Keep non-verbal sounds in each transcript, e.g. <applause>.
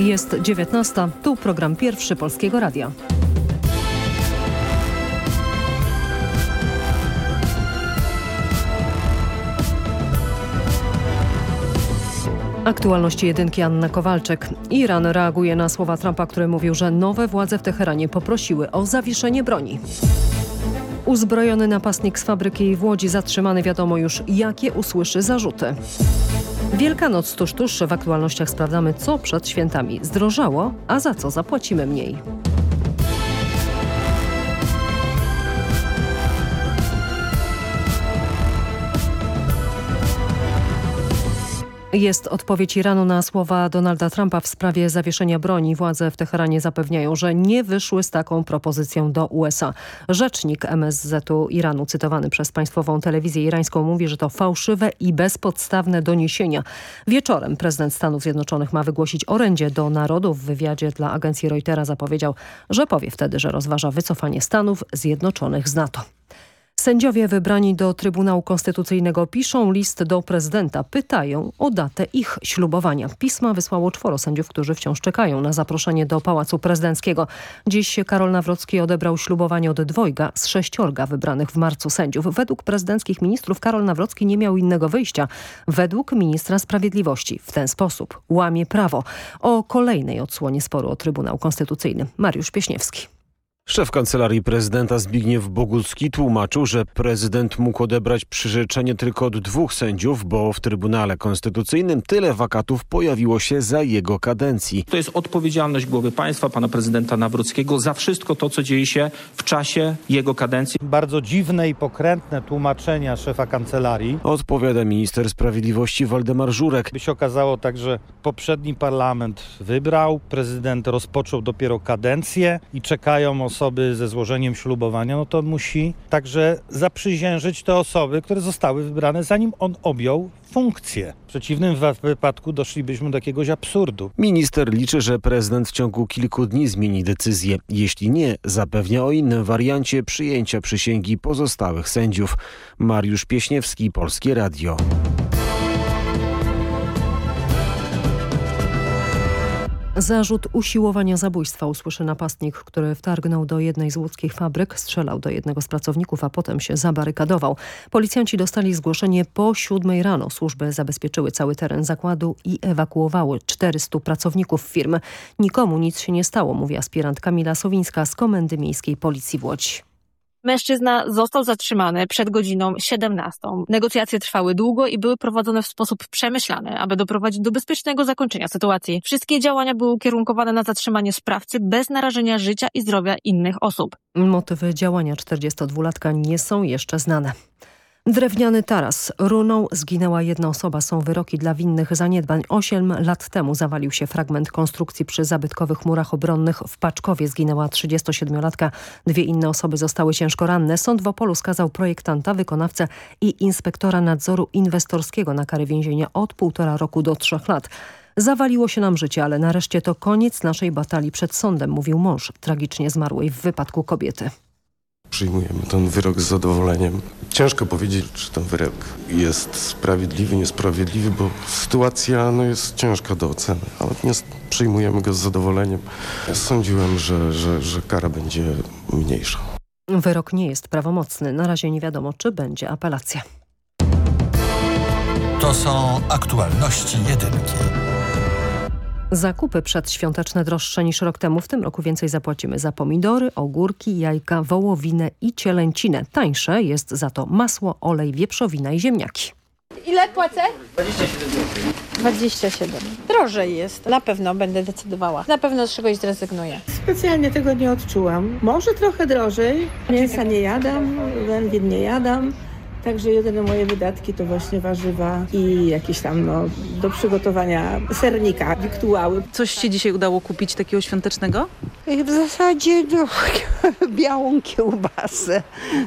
Jest 19. Tu program pierwszy Polskiego Radia. Aktualności jedynki Anna Kowalczyk. Iran reaguje na słowa Trumpa, który mówił, że nowe władze w Teheranie poprosiły o zawieszenie broni. Uzbrojony napastnik z fabryki w Łodzi zatrzymany wiadomo już, jakie usłyszy zarzuty. Wielkanoc tuż tuż w aktualnościach sprawdzamy, co przed świętami zdrożało, a za co zapłacimy mniej. Jest odpowiedź Iranu na słowa Donalda Trumpa w sprawie zawieszenia broni. Władze w Teheranie zapewniają, że nie wyszły z taką propozycją do USA. Rzecznik MSZ-u Iranu, cytowany przez państwową telewizję irańską, mówi, że to fałszywe i bezpodstawne doniesienia. Wieczorem prezydent Stanów Zjednoczonych ma wygłosić orędzie do narodu. W wywiadzie dla agencji Reutera zapowiedział, że powie wtedy, że rozważa wycofanie Stanów Zjednoczonych z NATO. Sędziowie wybrani do Trybunału Konstytucyjnego piszą list do prezydenta. Pytają o datę ich ślubowania. Pisma wysłało czworo sędziów, którzy wciąż czekają na zaproszenie do Pałacu Prezydenckiego. Dziś Karol Nawrocki odebrał ślubowanie od dwojga z sześciorga wybranych w marcu sędziów. Według prezydenckich ministrów Karol Nawrocki nie miał innego wyjścia. Według ministra Sprawiedliwości w ten sposób łamie prawo. O kolejnej odsłonie sporu o Trybunał Konstytucyjny. Mariusz Pieśniewski. Szef Kancelarii Prezydenta Zbigniew Bogucki tłumaczył, że prezydent mógł odebrać przyrzeczenie tylko od dwóch sędziów, bo w Trybunale Konstytucyjnym tyle wakatów pojawiło się za jego kadencji. To jest odpowiedzialność głowy państwa, pana prezydenta Nawrockiego za wszystko to, co dzieje się w czasie jego kadencji. Bardzo dziwne i pokrętne tłumaczenia szefa kancelarii. Odpowiada minister sprawiedliwości Waldemar Żurek. By się okazało tak, że poprzedni parlament wybrał, prezydent rozpoczął dopiero kadencję i czekają osoby ze złożeniem ślubowania, no to musi także zaprzysiężyć te osoby, które zostały wybrane zanim on objął funkcję. W przeciwnym wypadku doszlibyśmy do jakiegoś absurdu. Minister liczy, że prezydent w ciągu kilku dni zmieni decyzję. Jeśli nie, zapewnia o innym wariancie przyjęcia przysięgi pozostałych sędziów. Mariusz Pieśniewski, Polskie Radio. Zarzut usiłowania zabójstwa usłyszy napastnik, który wtargnął do jednej z łódzkich fabryk, strzelał do jednego z pracowników, a potem się zabarykadował. Policjanci dostali zgłoszenie po siódmej rano. Służby zabezpieczyły cały teren zakładu i ewakuowały 400 pracowników firmy. Nikomu nic się nie stało, mówi aspirant Kamila Sowińska z Komendy Miejskiej Policji w Łodzi. Mężczyzna został zatrzymany przed godziną 17. Negocjacje trwały długo i były prowadzone w sposób przemyślany, aby doprowadzić do bezpiecznego zakończenia sytuacji. Wszystkie działania były ukierunkowane na zatrzymanie sprawcy bez narażenia życia i zdrowia innych osób. Motywy działania 42-latka nie są jeszcze znane. Drewniany taras. Runą zginęła jedna osoba. Są wyroki dla winnych zaniedbań. Osiem lat temu zawalił się fragment konstrukcji przy zabytkowych murach obronnych. W Paczkowie zginęła 37-latka. Dwie inne osoby zostały ciężko ranne. Sąd w Opolu skazał projektanta, wykonawcę i inspektora nadzoru inwestorskiego na karę więzienia od półtora roku do trzech lat. Zawaliło się nam życie, ale nareszcie to koniec naszej batalii przed sądem, mówił mąż tragicznie zmarłej w wypadku kobiety. Przyjmujemy ten wyrok z zadowoleniem. Ciężko powiedzieć, czy ten wyrok jest sprawiedliwy, niesprawiedliwy, bo sytuacja no, jest ciężka do oceny, ale przyjmujemy go z zadowoleniem. Sądziłem, że, że, że kara będzie mniejsza. Wyrok nie jest prawomocny. Na razie nie wiadomo, czy będzie apelacja. To są aktualności jedynki. Zakupy przedświąteczne droższe niż rok temu. W tym roku więcej zapłacimy za pomidory, ogórki, jajka, wołowinę i cielęcinę. Tańsze jest za to masło, olej, wieprzowina i ziemniaki. Ile płacę? 27 zł. 27. Drożej jest. Na pewno będę decydowała. Na pewno z czegoś zrezygnuję. Specjalnie tego nie odczułam. Może trochę drożej. Mięsa nie jadam, wędlin nie jadam. Także jedyne moje wydatki to właśnie warzywa i jakieś tam no, do przygotowania sernika, wiktuały. Coś się dzisiaj udało kupić takiego świątecznego? W zasadzie do, <laughs> białą kiełbasę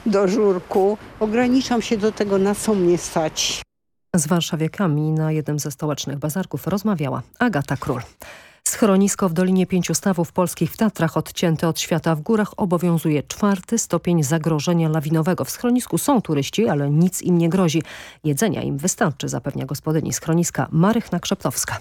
do żurku. Ograniczam się do tego, na co mnie stać. Z warszawiakami na jednym ze stołecznych bazarków rozmawiała Agata Król. Schronisko w Dolinie Pięciu Stawów Polskich w Tatrach odcięte od świata w górach obowiązuje czwarty stopień zagrożenia lawinowego. W schronisku są turyści, ale nic im nie grozi. Jedzenia im wystarczy, zapewnia gospodyni schroniska Marychna Krzeptowska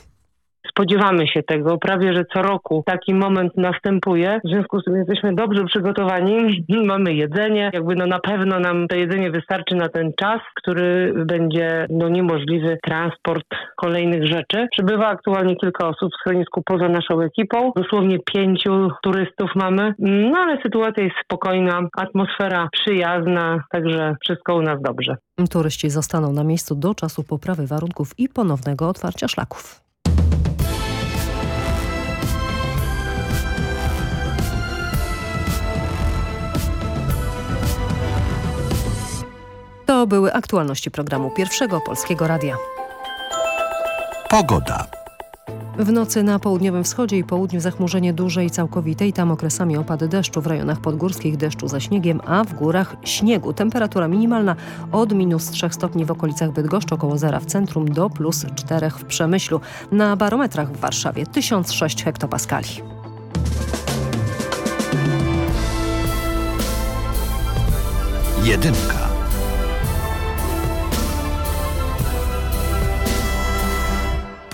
spodziewamy się tego. Prawie, że co roku taki moment następuje. W związku z tym jesteśmy dobrze przygotowani. <laughs> Mamy jedzenie. Jakby no na pewno nam to jedzenie wystarczy na ten czas, który będzie no niemożliwy transport kolejnych rzeczy. Przybywa aktualnie kilka osób w schronisku poza naszą ekipą. Dosłownie pięciu turystów mamy. No ale sytuacja jest spokojna, atmosfera przyjazna, także wszystko u nas dobrze. Turyści zostaną na miejscu do czasu poprawy warunków i ponownego otwarcia szlaków. To były aktualności programu Pierwszego Polskiego Radia. Pogoda. W nocy na południowym wschodzie i południu zachmurzenie duże i całkowite i tam okresami opady deszczu w rejonach podgórskich deszczu ze śniegiem, a w górach śniegu. Temperatura minimalna od minus 3 stopni w okolicach Bydgoszczy, około zera w centrum do plus 4 w Przemyślu. Na barometrach w Warszawie 1006 hektopaskali. Jedynka.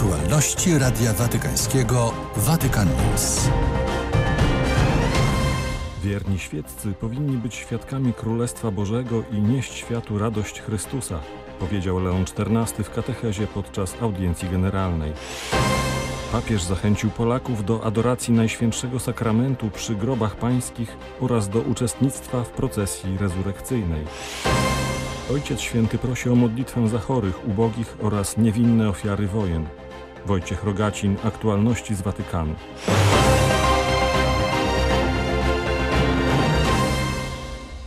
Aktualności Radia Watykańskiego Watykan News. Wierni świeccy powinni być świadkami Królestwa Bożego i nieść światu radość Chrystusa, powiedział Leon XIV w katechezie podczas audiencji generalnej. Papież zachęcił Polaków do adoracji Najświętszego Sakramentu przy grobach pańskich oraz do uczestnictwa w procesji rezurekcyjnej. Ojciec Święty prosi o modlitwę za chorych, ubogich oraz niewinne ofiary wojen. Wojciech Rogacin, aktualności z Watykanu.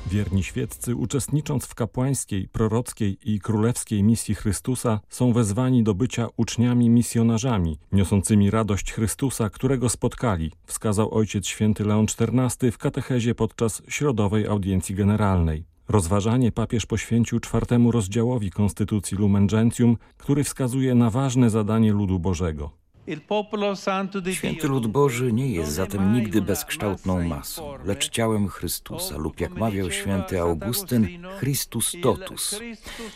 Wierni świeccy, uczestnicząc w kapłańskiej, prorockiej i królewskiej misji Chrystusa, są wezwani do bycia uczniami misjonarzami, niosącymi radość Chrystusa, którego spotkali, wskazał ojciec święty Leon XIV w katechezie podczas środowej audiencji generalnej. Rozważanie papież poświęcił czwartemu rozdziałowi Konstytucji Lumen Gentium, który wskazuje na ważne zadanie ludu Bożego. Święty lud Boży nie jest zatem nigdy bezkształtną masą, lecz ciałem Chrystusa lub jak mawiał święty Augustyn, Christus totus.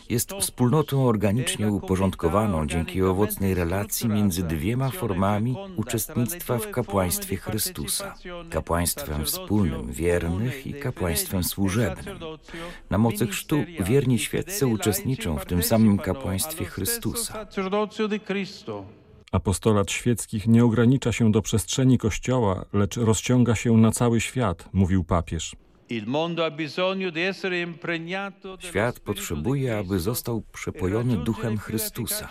Jest wspólnotą organicznie uporządkowaną dzięki owocnej relacji między dwiema formami uczestnictwa w kapłaństwie Chrystusa. Kapłaństwem wspólnym wiernych i kapłaństwem służebnym. Na mocy chrztu wierni świeccy uczestniczą w tym samym kapłaństwie Chrystusa. Apostolat świeckich nie ogranicza się do przestrzeni Kościoła, lecz rozciąga się na cały świat, mówił papież. Świat potrzebuje, aby został przepojony duchem Chrystusa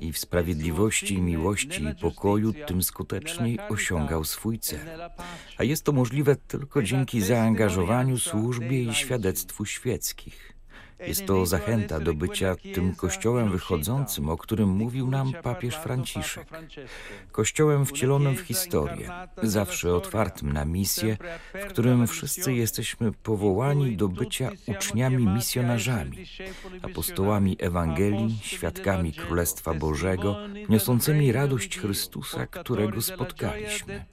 i w sprawiedliwości, miłości i pokoju tym skuteczniej osiągał swój cel. A jest to możliwe tylko dzięki zaangażowaniu służbie i świadectwu świeckich. Jest to zachęta do bycia tym kościołem wychodzącym, o którym mówił nam papież Franciszek. Kościołem wcielonym w historię, zawsze otwartym na misję, w którym wszyscy jesteśmy powołani do bycia uczniami misjonarzami, apostołami Ewangelii, świadkami Królestwa Bożego, niosącymi radość Chrystusa, którego spotkaliśmy.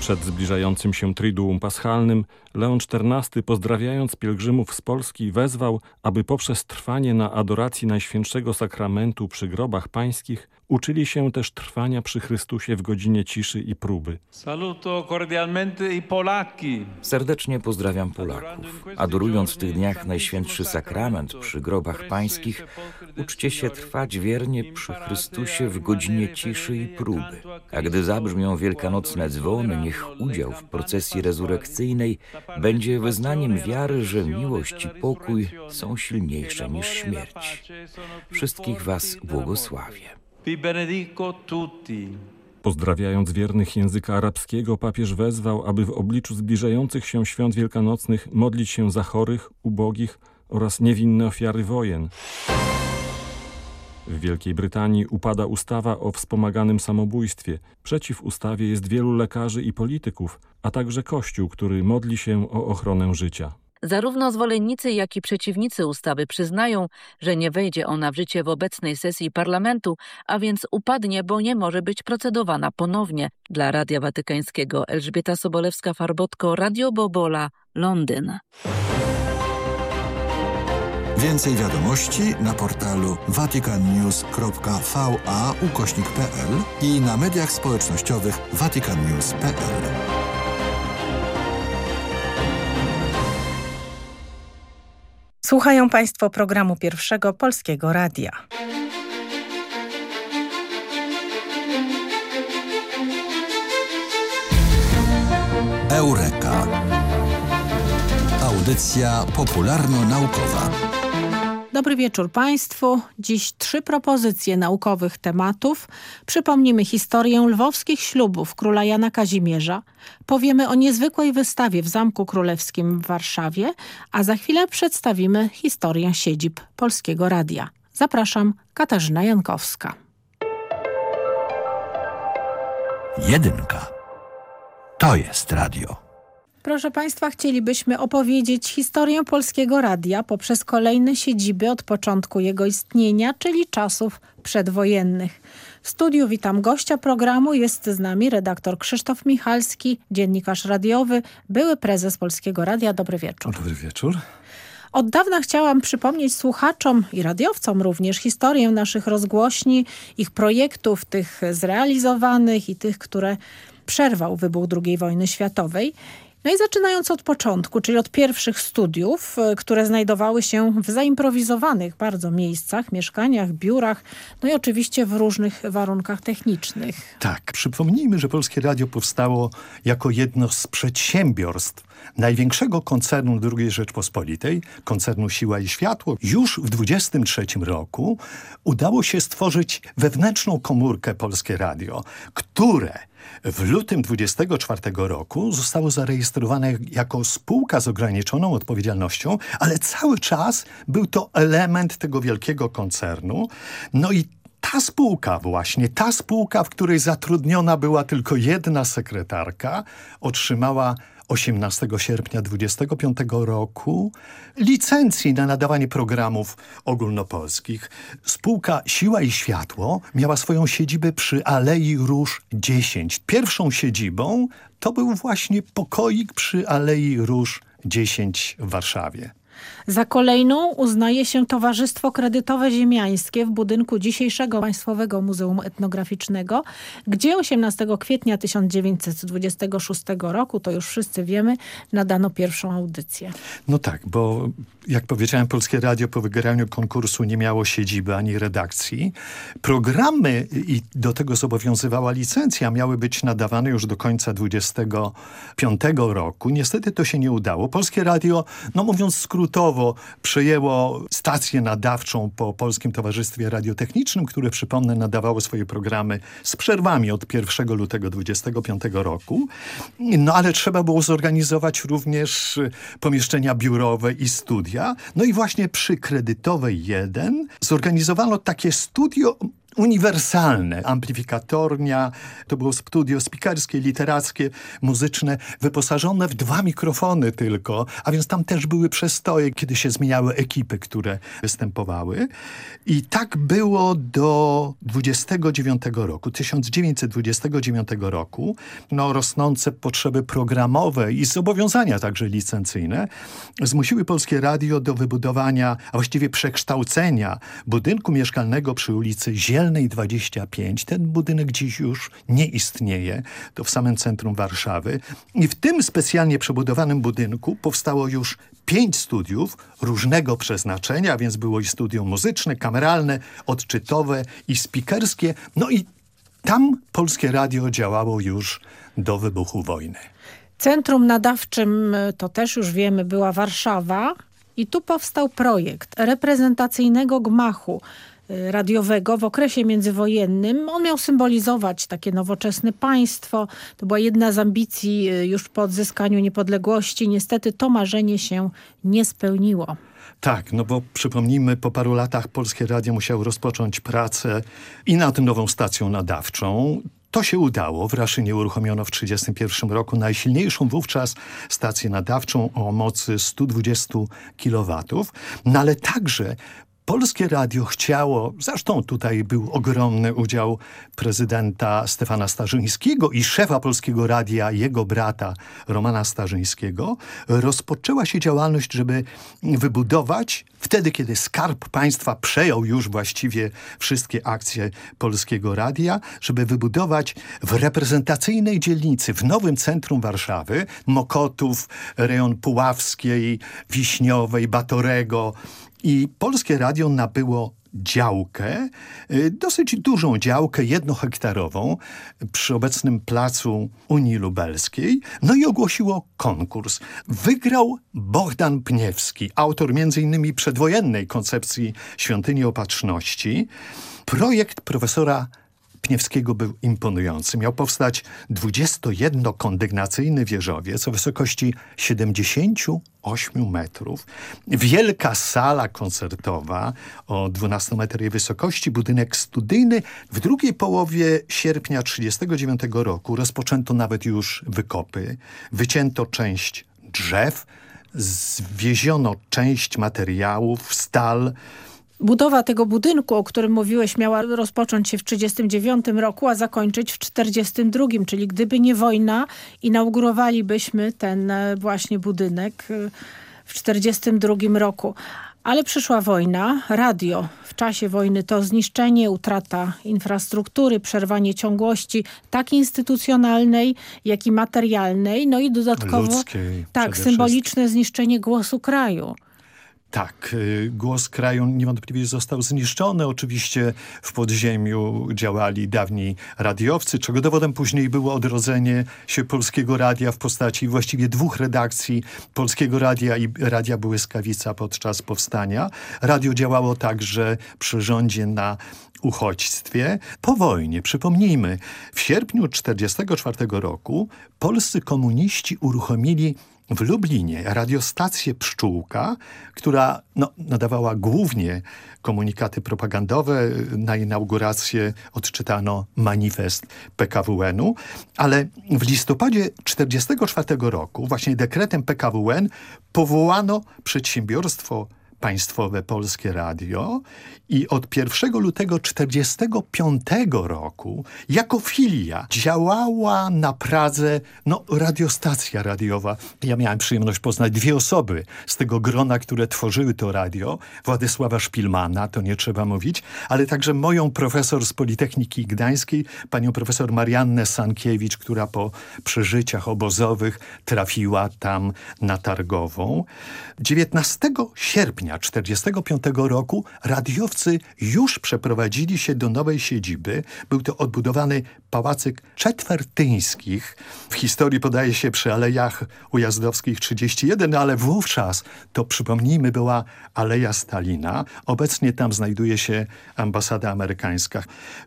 Przed zbliżającym się Triduum Paschalnym Leon XIV pozdrawiając pielgrzymów z Polski wezwał, aby poprzez trwanie na adoracji Najświętszego Sakramentu przy grobach pańskich uczyli się też trwania przy Chrystusie w godzinie ciszy i próby. Saluto cordialmente i Polaki. Serdecznie pozdrawiam Polaków. Adorując w tych dniach Najświętszy Sakrament przy grobach pańskich, uczcie się trwać wiernie przy Chrystusie w godzinie ciszy i próby. A gdy zabrzmią wielkanocne dzwony, niech udział w procesji rezurekcyjnej będzie wyznaniem wiary, że miłość i pokój są silniejsze niż śmierć. Wszystkich Was błogosławię. Vi benedico tutti. Pozdrawiając wiernych języka arabskiego, papież wezwał, aby w obliczu zbliżających się świąt wielkanocnych modlić się za chorych, ubogich oraz niewinne ofiary wojen. W Wielkiej Brytanii upada ustawa o wspomaganym samobójstwie. Przeciw ustawie jest wielu lekarzy i polityków, a także Kościół, który modli się o ochronę życia. Zarówno zwolennicy, jak i przeciwnicy ustawy przyznają, że nie wejdzie ona w życie w obecnej sesji parlamentu, a więc upadnie, bo nie może być procedowana ponownie. Dla Radia Watykańskiego Elżbieta Sobolewska-Farbotko, Radio Bobola, Londyn. Więcej wiadomości na portalu vaticannews.va i na mediach społecznościowych vaticannews.pl. Słuchają Państwo programu pierwszego Polskiego Radia. Eureka. Audycja popularno-naukowa. Dobry wieczór Państwu. Dziś trzy propozycje naukowych tematów. Przypomnimy historię lwowskich ślubów króla Jana Kazimierza. Powiemy o niezwykłej wystawie w Zamku Królewskim w Warszawie, a za chwilę przedstawimy historię siedzib Polskiego Radia. Zapraszam, Katarzyna Jankowska. Jedynka. To jest radio. Proszę Państwa, chcielibyśmy opowiedzieć historię Polskiego Radia poprzez kolejne siedziby od początku jego istnienia, czyli czasów przedwojennych. W studiu witam gościa programu, jest z nami redaktor Krzysztof Michalski, dziennikarz radiowy, były prezes Polskiego Radia. Dobry wieczór. Dobry wieczór. Od dawna chciałam przypomnieć słuchaczom i radiowcom również historię naszych rozgłośni, ich projektów, tych zrealizowanych i tych, które przerwał wybuch II wojny światowej. No i zaczynając od początku, czyli od pierwszych studiów, które znajdowały się w zaimprowizowanych bardzo miejscach, mieszkaniach, biurach, no i oczywiście w różnych warunkach technicznych. Tak, przypomnijmy, że Polskie Radio powstało jako jedno z przedsiębiorstw największego koncernu II Rzeczpospolitej, koncernu Siła i Światło. Już w 23 roku udało się stworzyć wewnętrzną komórkę Polskie Radio, które W lutym 24 roku zostało zarejestrowane jako spółka z ograniczoną odpowiedzialnością, ale cały czas był to element tego wielkiego koncernu. No i ta spółka właśnie, ta spółka, w której zatrudniona była tylko jedna sekretarka, otrzymała 18 sierpnia 25 roku licencji na nadawanie programów ogólnopolskich. Spółka Siła i Światło miała swoją siedzibę przy Alei Róż 10. Pierwszą siedzibą to był właśnie pokoik przy Alei Róż 10 w Warszawie. Za kolejną uznaje się Towarzystwo Kredytowe Ziemiańskie w budynku dzisiejszego Państwowego Muzeum Etnograficznego, gdzie 18 kwietnia 1926 roku, to już wszyscy wiemy, nadano pierwszą audycję. No tak, bo jak powiedziałem, Polskie Radio po wygraniu konkursu nie miało siedziby ani redakcji. Programy i do tego zobowiązywała licencja, miały być nadawane już do końca 25 roku. Niestety to się nie udało. Polskie Radio, no mówiąc skrótowo, przejęło stację nadawczą po Polskim Towarzystwie Radiotechnicznym, które przypomnę nadawało swoje programy z przerwami od 1 lutego 25 roku. No ale trzeba było zorganizować również pomieszczenia biurowe i studia no i właśnie przy Kredytowej 1 zorganizowano takie studio uniwersalne. Amplifikatornia, to było studio spikerskie, literackie, muzyczne, wyposażone w dwa mikrofony tylko, a więc tam też były przestoje, kiedy się zmieniały ekipy, które występowały. I tak było do 29 roku, 1929 roku. No, rosnące potrzeby programowe i zobowiązania także licencyjne zmusiły Polskie Radio do wybudowania, a właściwie przekształcenia budynku mieszkalnego przy ulicy Zielnej Kościelnej 25. Ten budynek dziś już nie istnieje. To w samym centrum Warszawy. I w tym specjalnie przebudowanym budynku powstało już pięć studiów różnego przeznaczenia, więc było i studium muzyczne, kameralne, odczytowe i spikerskie. No i tam Polskie Radio działało już do wybuchu wojny. Centrum nadawczym, to też już wiemy, była Warszawa i tu powstał projekt reprezentacyjnego gmachu radiowego w okresie międzywojennym. On miał symbolizować takie nowoczesne państwo. To była jedna z ambicji y, już po odzyskaniu niepodległości. Niestety to marzenie się nie spełniło. Tak, no bo przypomnijmy, po paru latach Polskie Radio musiało rozpocząć pracę i nad nową stacją nadawczą. To się udało. W Raszynie uruchomiono w 1931 roku najsilniejszą wówczas stację nadawczą o mocy 120 kW. No ale także Polskie Radio chciało, zresztą tutaj był ogromny udział prezydenta Stefana Starzyńskiego i szefa Polskiego Radia, jego brata Romana Starzyńskiego, rozpoczęła się działalność, żeby wybudować, wtedy kiedy Skarb Państwa przejął już właściwie wszystkie akcje Polskiego Radia, żeby wybudować w reprezentacyjnej dzielnicy, w nowym centrum Warszawy, Mokotów, rejon Puławskiej, Wiśniowej, Batorego, i Polskie Radio nabyło działkę, y, dosyć dużą działkę, jednohektarową przy obecnym placu Unii Lubelskiej, no i ogłosiło konkurs. Wygrał Bogdan Pniewski, autor m.in. przedwojennej koncepcji Świątyni Opatrzności. Projekt profesora Pniewskiego był imponujący. Miał powstać 21-kondygnacyjny wieżowiec o wysokości 78 metrów. Wielka sala koncertowa o 12-metrowej wysokości, budynek studyjny. W drugiej połowie sierpnia 1939 roku rozpoczęto nawet już wykopy. Wycięto część drzew, zwieziono część materiałów, stal, Budowa tego budynku, o którym mówiłeś, miała rozpocząć się w 1939 roku, a zakończyć w 1942, czyli gdyby nie wojna, inaugurowalibyśmy ten e, właśnie budynek e, w 1942 roku. Ale przyszła wojna, radio w czasie wojny to zniszczenie, utrata infrastruktury, przerwanie ciągłości tak instytucjonalnej, jak i materialnej, no i dodatkowo Ludzkiej, tak symboliczne zniszczenie głosu kraju. Tak, y, głos kraju niewątpliwie został zniszczony. Oczywiście w podziemiu działali dawni radiowcy, czego dowodem później było odrodzenie się Polskiego Radia w postaci właściwie dwóch redakcji Polskiego Radia i Radia Błyskawica podczas powstania. Radio działało także przy rządzie na uchodźstwie. Po wojnie, przypomnijmy, w sierpniu 1944 roku polscy komuniści uruchomili w Lublinie radiostację Pszczółka, która no, nadawała głównie komunikaty propagandowe. Na inaugurację odczytano manifest PKWN-u, ale w listopadzie 1944 roku właśnie dekretem PKWN powołano przedsiębiorstwo państwowe Polskie Radio i od 1 lutego 1945 roku jako filia działała na Pradze no, radiostacja radiowa. Ja miałem przyjemność poznać dwie osoby z tego grona, które tworzyły to radio. Władysława Szpilmana, to nie trzeba mówić, ale także moją profesor z Politechniki Gdańskiej, panią profesor Mariannę Sankiewicz, która po przeżyciach obozowych trafiła tam na Targową. 19 sierpnia 1945 roku radiowcy już przeprowadzili się do nowej siedziby. Był to odbudowany pałacyk Czetwertyńskich. W historii podaje się przy Alejach Ujazdowskich 31, ale wówczas, to przypomnijmy, była Aleja Stalina. Obecnie tam znajduje się ambasada amerykańska.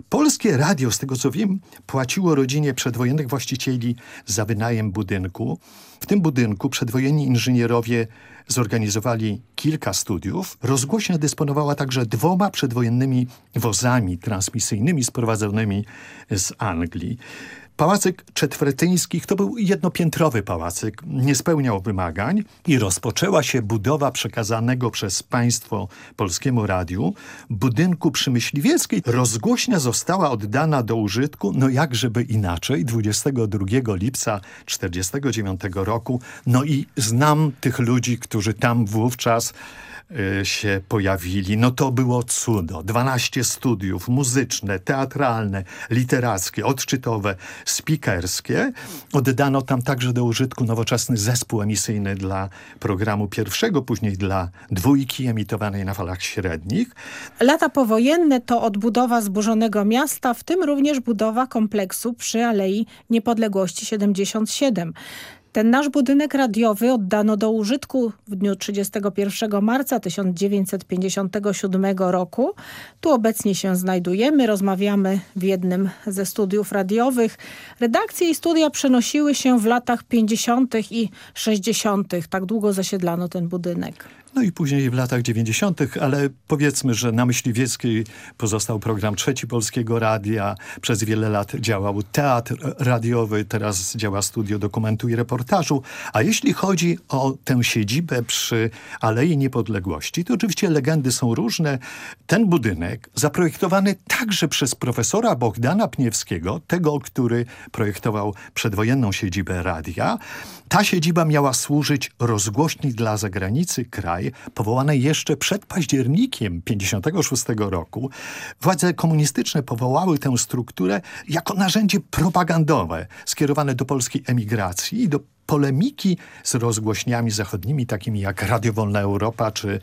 Polskie radio, z tego co wiem, płaciło rodzinie przedwojennych właścicieli za wynajem budynku. W tym budynku przedwojenni inżynierowie zorganizowali kilka studiów. Rozgłośnia dysponowała także dwoma przedwojennymi wozami transmisyjnymi sprowadzonymi z Anglii. Pałacyk Czetwertyńskich to był jednopiętrowy pałacyk, nie spełniał wymagań i rozpoczęła się budowa przekazanego przez państwo Polskiemu Radiu budynku przy Myśliwieckiej. Rozgłośnia została oddana do użytku, no jakżeby inaczej, 22 lipca 1949 roku. No i znam tych ludzi, którzy tam wówczas się pojawili, no to było cudo. 12 studiów muzyczne, teatralne, literackie, odczytowe, spikerskie. Oddano tam także do użytku nowoczesny zespół emisyjny dla programu pierwszego, później dla dwójki emitowanej na falach średnich. Lata powojenne to odbudowa zburzonego miasta, w tym również budowa kompleksu przy Alei Niepodległości 77. Ten nasz budynek radiowy oddano do użytku w dniu 31 marca 1957 roku. Tu obecnie się znajdujemy, rozmawiamy w jednym ze studiów radiowych. Redakcje i studia przenosiły się w latach 50. i 60. Tak długo zasiedlano ten budynek. No i później w latach 90., ale powiedzmy, że na Myśliwieckiej pozostał program Trzeci Polskiego Radia. Przez wiele lat działał teatr radiowy, teraz działa studio dokumentu i reportażu. A jeśli chodzi o tę siedzibę przy Alei Niepodległości, to oczywiście legendy są różne. Ten budynek zaprojektowany także przez profesora Bogdana Pniewskiego, tego, który projektował przedwojenną siedzibę radia. Ta siedziba miała służyć rozgłośni dla zagranicy kraj, powołanej jeszcze przed październikiem 56 roku. Władze komunistyczne powołały tę strukturę jako narzędzie propagandowe skierowane do polskiej emigracji i do polemiki z rozgłośniami zachodnimi, takimi jak Radio Wolna Europa czy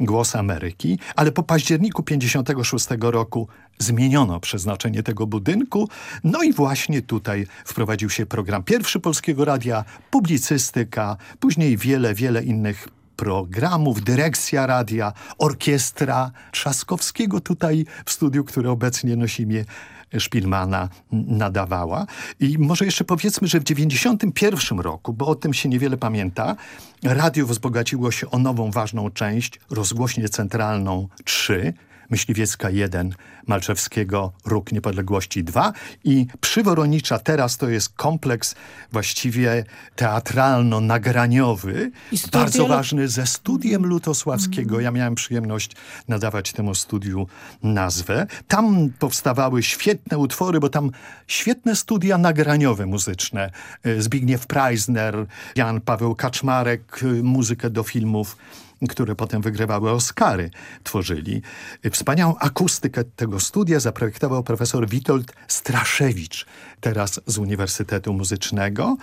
Głos Ameryki, ale po październiku 56 roku zmieniono przeznaczenie tego budynku, no i właśnie tutaj wprowadził się program pierwszy Polskiego Radia, publicystyka, później wiele, wiele innych programów, dyrekcja radia, orkiestra Trzaskowskiego tutaj w studiu, które obecnie nosi mnie Szpilmana nadawała. I może jeszcze powiedzmy, że w 91 roku, bo o tym się niewiele pamięta, radio wzbogaciło się o nową ważną część, rozgłośnię centralną 3, Myśliwiecka 1, Malczewskiego Róg Niepodległości 2 i Przyworonicza teraz to jest kompleks właściwie teatralno-nagraniowy, bardzo ważny ze studiem Lutosławskiego. Ja miałem przyjemność nadawać temu studiu nazwę. Tam powstawały świetne utwory, bo tam świetne studia nagraniowe muzyczne. Zbigniew Preisner, Jan Paweł Kaczmarek, muzykę do filmów które potem wygrywały Oscary, tworzyli. Wspaniałą akustykę tego studia zaprojektował profesor Witold Straszewicz, teraz z Uniwersytetu Muzycznego.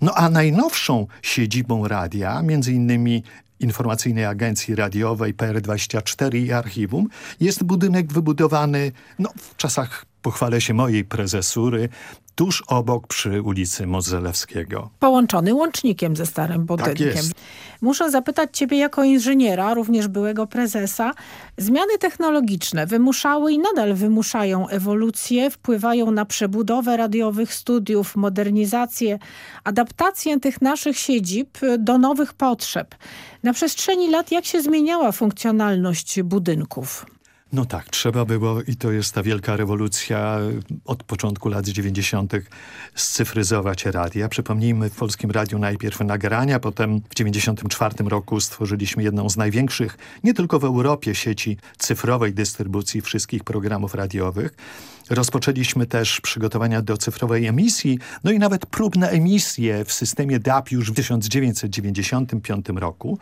No a najnowszą siedzibą radia, między innymi Informacyjnej Agencji Radiowej PR24 i Archiwum jest budynek wybudowany no, w czasach pochwalę się mojej prezesury, tuż obok przy ulicy Modzelewskiego. Połączony łącznikiem ze starym budynkiem. Tak jest. Muszę zapytać ciebie jako inżyniera, również byłego prezesa. Zmiany technologiczne wymuszały i nadal wymuszają ewolucję, wpływają na przebudowę radiowych studiów, modernizację, adaptację tych naszych siedzib do nowych potrzeb. Na przestrzeni lat jak się zmieniała funkcjonalność budynków? No tak, trzeba było i to jest ta wielka rewolucja od początku lat 90. scyfryzować radia. Przypomnijmy w Polskim Radiu najpierw nagrania, potem w 94 roku stworzyliśmy jedną z największych, nie tylko w Europie, sieci cyfrowej dystrybucji wszystkich programów radiowych. Rozpoczęliśmy też przygotowania do cyfrowej emisji, no i nawet próbne emisje w systemie DAP już w 1995 roku.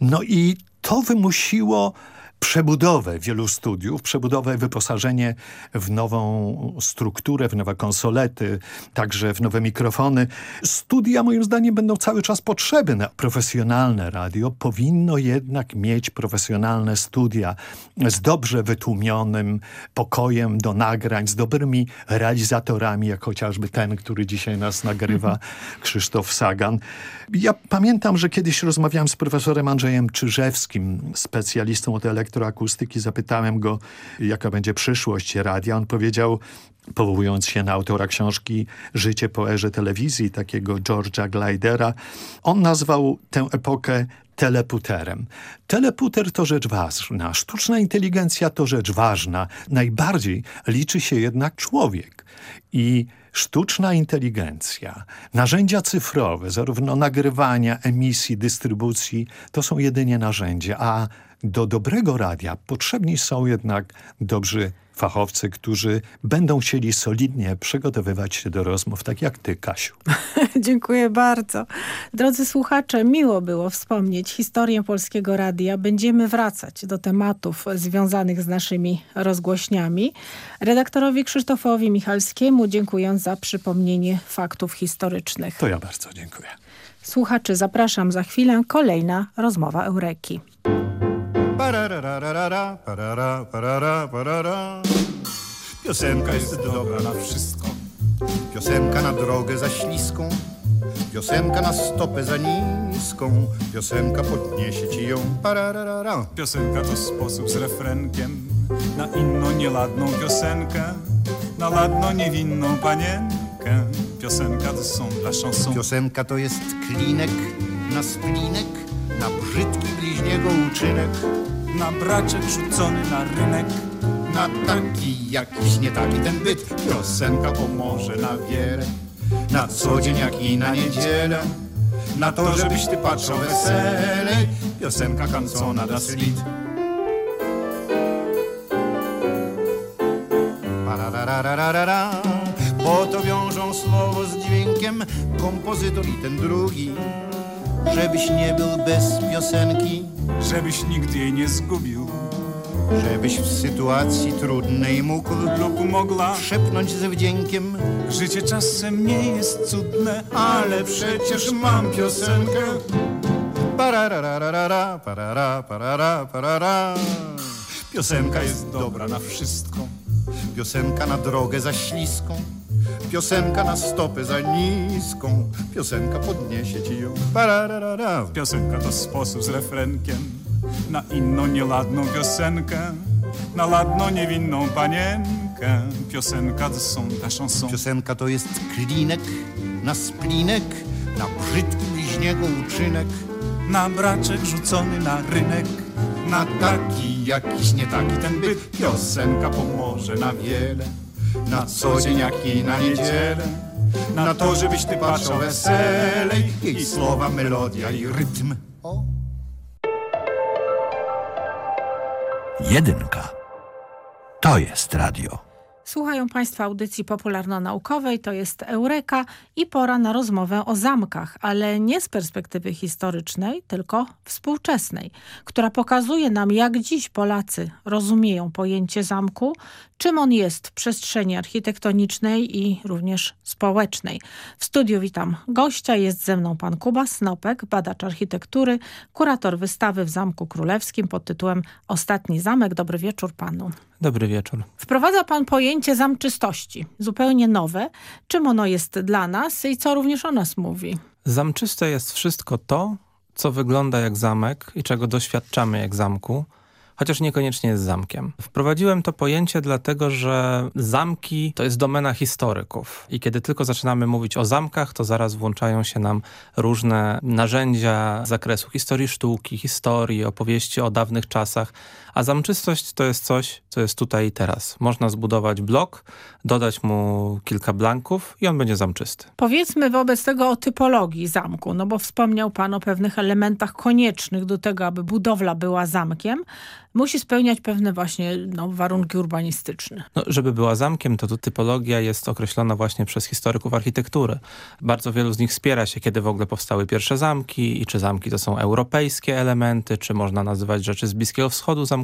No i to wymusiło przebudowę wielu studiów, przebudowę, wyposażenie w nową strukturę, w nowe konsolety, także w nowe mikrofony. Studia moim zdaniem będą cały czas potrzebne. Profesjonalne radio powinno jednak mieć profesjonalne studia z dobrze wytłumionym pokojem do nagrań, z dobrymi realizatorami, jak chociażby ten, który dzisiaj nas nagrywa, Krzysztof Sagan. Ja pamiętam, że kiedyś rozmawiałem z profesorem Andrzejem Czyżewskim, specjalistą od elektroakustyki. Zapytałem go, jaka będzie przyszłość radia. On powiedział, powołując się na autora książki Życie po erze telewizji, takiego George'a Glidera, on nazwał tę epokę teleputerem. Teleputer to rzecz ważna, sztuczna inteligencja to rzecz ważna. Najbardziej liczy się jednak człowiek. I sztuczna inteligencja, narzędzia cyfrowe, zarówno nagrywania, emisji, dystrybucji, to są jedynie narzędzia, a do dobrego radia potrzebni są jednak dobrzy fachowcy, którzy będą chcieli solidnie przygotowywać się do rozmów, tak jak ty, Kasiu. <laughs> Dziękuję bardzo. Drodzy słuchacze, miło było wspomnieć historię Polskiego Radia. Będziemy wracać do tematów związanych z naszymi rozgłośniami. Redaktorowi Krzysztofowi Michalskiemu dziękując za przypomnienie faktów historycznych. To ja bardzo dziękuję. Słuchaczy, zapraszam za chwilę. Kolejna rozmowa Eureki. Pararararara, parara, parara, parara. Piosenka jest dobra na wszystko. Piosenka na drogę za śliską. Piosenka na stopę za niską. Piosenka podniesie ci ją. Parararara. Piosenka to sposób z refrenkiem na inną nieladną piosenkę, na ladną niewinną panienkę. Piosenka to są dla chanson. Piosenka to jest klinek na splinek, na brzydki bliźniego uczynek. Na braczek rzucony na rynek. Na taki jakiś nie taki ten byt. Piosenka pomoże na wiele. Na co dzień jak i na niedzielę. Na to, żebyś ty patrzał weselej. Piosenka kancona das Lied. Pararararara. Po to wiążą słowo z dźwiękiem kompozytor i ten drugi. Żebyś nie był bez piosenki, żebyś nigdy jej nie zgubił. Żebyś w sytuacji trudnej mógł lub mogła szepnąć ze wdziękiem. Życie czasem nie jest cudne, ale przecież mam piosenkę. Pararararara, parara, parara, parara. Piosenka jest dobra na wszystko. Piosenka na drogę za śliską. Piosenka na stopę za niską. Piosenka podniesie ci ją. Parararara. Piosenka to sposób z refrenkiem na inną nieladną piosenkę, na ladną niewinną panienkę. Piosenka to są ta chanson. Piosenka to jest klinek na splinek, na brzydki bliźniego uczynek. Na braczek rzucony na rynek. Na taki jakiś nie taki ten byt. Piosenka pomoże na wiele. Na co dzień jak i na niedzielę. Na to, żebyś ty patrzał weselej. Jej słowa, melodia i rytm. O. Jedynka. To jest radio. Słuchają Państwo audycji popularno-naukowej, to jest Eureka i pora na rozmowę o zamkach, ale nie z perspektywy historycznej, tylko współczesnej, która pokazuje nam, jak dziś Polacy rozumieją pojęcie zamku, czym on jest w przestrzeni architektonicznej i również społecznej. W studiu witam gościa, jest ze mną pan Kuba Snopek, badacz architektury, kurator wystawy w Zamku Królewskim pod tytułem Ostatni Zamek. Dobry wieczór panu. Dobry wieczór. Wprowadza pan pojęcie zamczystości, zupełnie nowe. Czym ono jest dla nas i co również o nas mówi? Zamczyste jest wszystko to, co wygląda jak zamek i czego doświadczamy jak zamku, chociaż niekoniecznie jest zamkiem. Wprowadziłem to pojęcie dlatego, że zamki to jest domena historyków i kiedy tylko zaczynamy mówić o zamkach, to zaraz włączają się nam różne narzędzia z zakresu historii sztuki, historii, opowieści o dawnych czasach, a zamczystość to jest coś, co jest tutaj i teraz. Można zbudować blok, dodać mu kilka blanków i on będzie zamczysty. Powiedzmy wobec tego o typologii zamku, no bo wspomniał pan o pewnych elementach koniecznych do tego, aby budowla była zamkiem. Musi spełniać pewne właśnie no, warunki urbanistyczne. No, żeby była zamkiem, to tu typologia jest określona właśnie przez historyków architektury. Bardzo wielu z nich spiera się, kiedy w ogóle powstały pierwsze zamki i czy zamki to są europejskie elementy, czy można nazywać rzeczy z Bliskiego Wschodu zamkami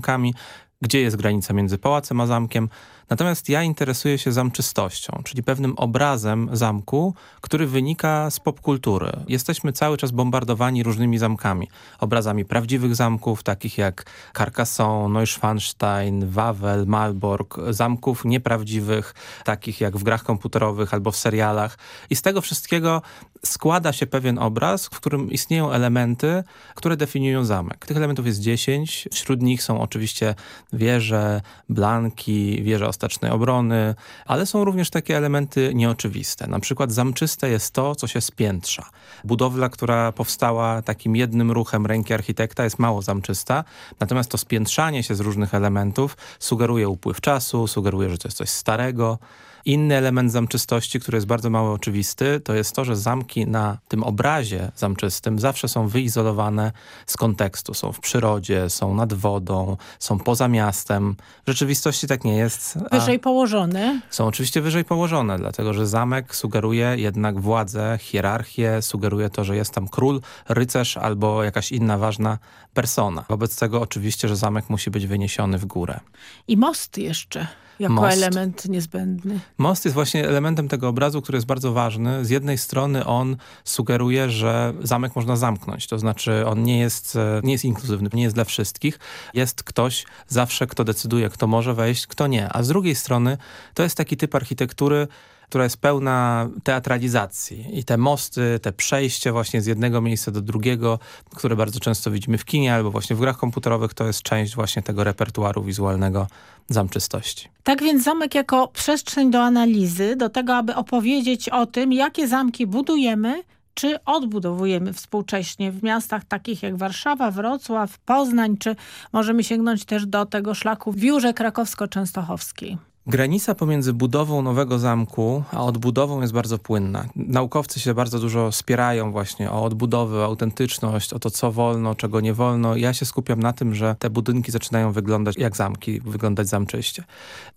gdzie jest granica między pałacem a zamkiem. Natomiast ja interesuję się zamczystością, czyli pewnym obrazem zamku, który wynika z popkultury. Jesteśmy cały czas bombardowani różnymi zamkami. Obrazami prawdziwych zamków, takich jak Carcassonne, Neuschwanstein, Wawel, Malbork. Zamków nieprawdziwych, takich jak w grach komputerowych albo w serialach. I z tego wszystkiego składa się pewien obraz, w którym istnieją elementy, które definiują zamek. Tych elementów jest 10. Wśród nich są oczywiście wieże, blanki, wieże ostatecznej obrony, ale są również takie elementy nieoczywiste. Na przykład zamczyste jest to, co się spiętrza. Budowla, która powstała takim jednym ruchem ręki architekta jest mało zamczysta, natomiast to spiętrzanie się z różnych elementów sugeruje upływ czasu, sugeruje, że to jest coś starego, Inny element zamczystości, który jest bardzo mało oczywisty, to jest to, że zamki na tym obrazie zamczystym zawsze są wyizolowane z kontekstu. Są w przyrodzie, są nad wodą, są poza miastem. W rzeczywistości tak nie jest. Wyżej położone. Są oczywiście wyżej położone, dlatego że zamek sugeruje jednak władzę, hierarchię, sugeruje to, że jest tam król, rycerz albo jakaś inna ważna persona. Wobec tego oczywiście, że zamek musi być wyniesiony w górę. I most jeszcze jako Most. element niezbędny. Most jest właśnie elementem tego obrazu, który jest bardzo ważny. Z jednej strony on sugeruje, że zamek można zamknąć, to znaczy on nie jest, e, nie jest inkluzywny, nie jest dla wszystkich. Jest ktoś zawsze, kto decyduje, kto może wejść, kto nie. A z drugiej strony to jest taki typ architektury, która jest pełna teatralizacji i te mosty, te przejście właśnie z jednego miejsca do drugiego, które bardzo często widzimy w kinie albo właśnie w grach komputerowych, to jest część właśnie tego repertuaru wizualnego zamczystości. Tak więc zamek jako przestrzeń do analizy, do tego, aby opowiedzieć o tym, jakie zamki budujemy, czy odbudowujemy współcześnie w miastach takich jak Warszawa, Wrocław, Poznań, czy możemy sięgnąć też do tego szlaku w Wiórze Krakowsko-Częstochowskiej? Granica pomiędzy budową nowego zamku a odbudową jest bardzo płynna. Naukowcy się bardzo dużo spierają właśnie o odbudowę, o autentyczność, o to co wolno, czego nie wolno. Ja się skupiam na tym, że te budynki zaczynają wyglądać jak zamki, wyglądać zamczyście.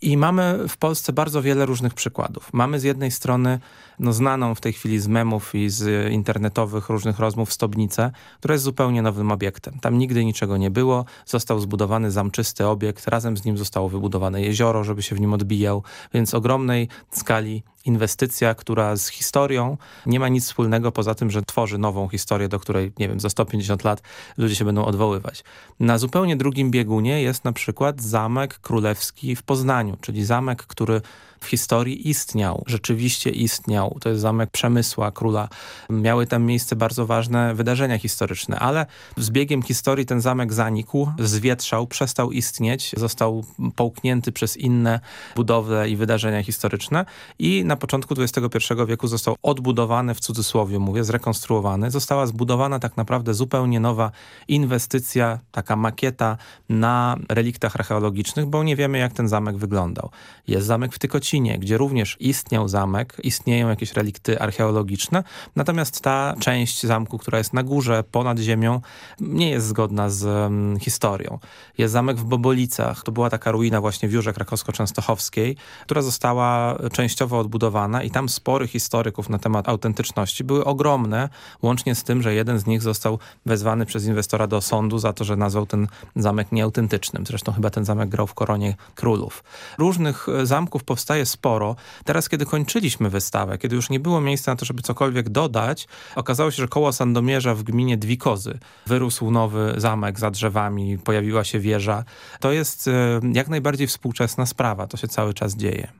I mamy w Polsce bardzo wiele różnych przykładów. Mamy z jednej strony no, znaną w tej chwili z memów i z internetowych różnych rozmów Stobnicę, która jest zupełnie nowym obiektem. Tam nigdy niczego nie było, został zbudowany zamczysty obiekt, razem z nim zostało wybudowane jezioro, żeby się w nim odbijał, więc ogromnej skali inwestycja, która z historią nie ma nic wspólnego poza tym, że tworzy nową historię, do której, nie wiem, za 150 lat ludzie się będą odwoływać. Na zupełnie drugim biegunie jest na przykład Zamek Królewski w Poznaniu, czyli zamek, który w historii istniał, rzeczywiście istniał. To jest zamek Przemysła Króla. Miały tam miejsce bardzo ważne wydarzenia historyczne, ale z biegiem historii ten zamek zanikł, zwietrzał, przestał istnieć, został połknięty przez inne budowle i wydarzenia historyczne i na początku XXI wieku został odbudowany, w cudzysłowie mówię, zrekonstruowany. Została zbudowana tak naprawdę zupełnie nowa inwestycja, taka makieta na reliktach archeologicznych, bo nie wiemy jak ten zamek wyglądał. Jest zamek w Tykocinie, gdzie również istniał zamek, istnieją jakieś relikty archeologiczne, natomiast ta część zamku, która jest na górze, ponad ziemią, nie jest zgodna z um, historią. Jest zamek w Bobolicach, to była taka ruina właśnie w Jurze Krakowsko-Częstochowskiej, która została częściowo odbudowana i tam spory historyków na temat autentyczności były ogromne, łącznie z tym, że jeden z nich został wezwany przez inwestora do sądu za to, że nazwał ten zamek nieautentycznym. Zresztą chyba ten zamek grał w koronie królów. Różnych e, zamków powstaje sporo. Teraz, kiedy kończyliśmy wystawę, kiedy już nie było miejsca na to, żeby cokolwiek dodać, okazało się, że koło Sandomierza w gminie Dwikozy wyrósł nowy zamek za drzewami, pojawiła się wieża. To jest e, jak najbardziej współczesna sprawa. To się cały czas dzieje.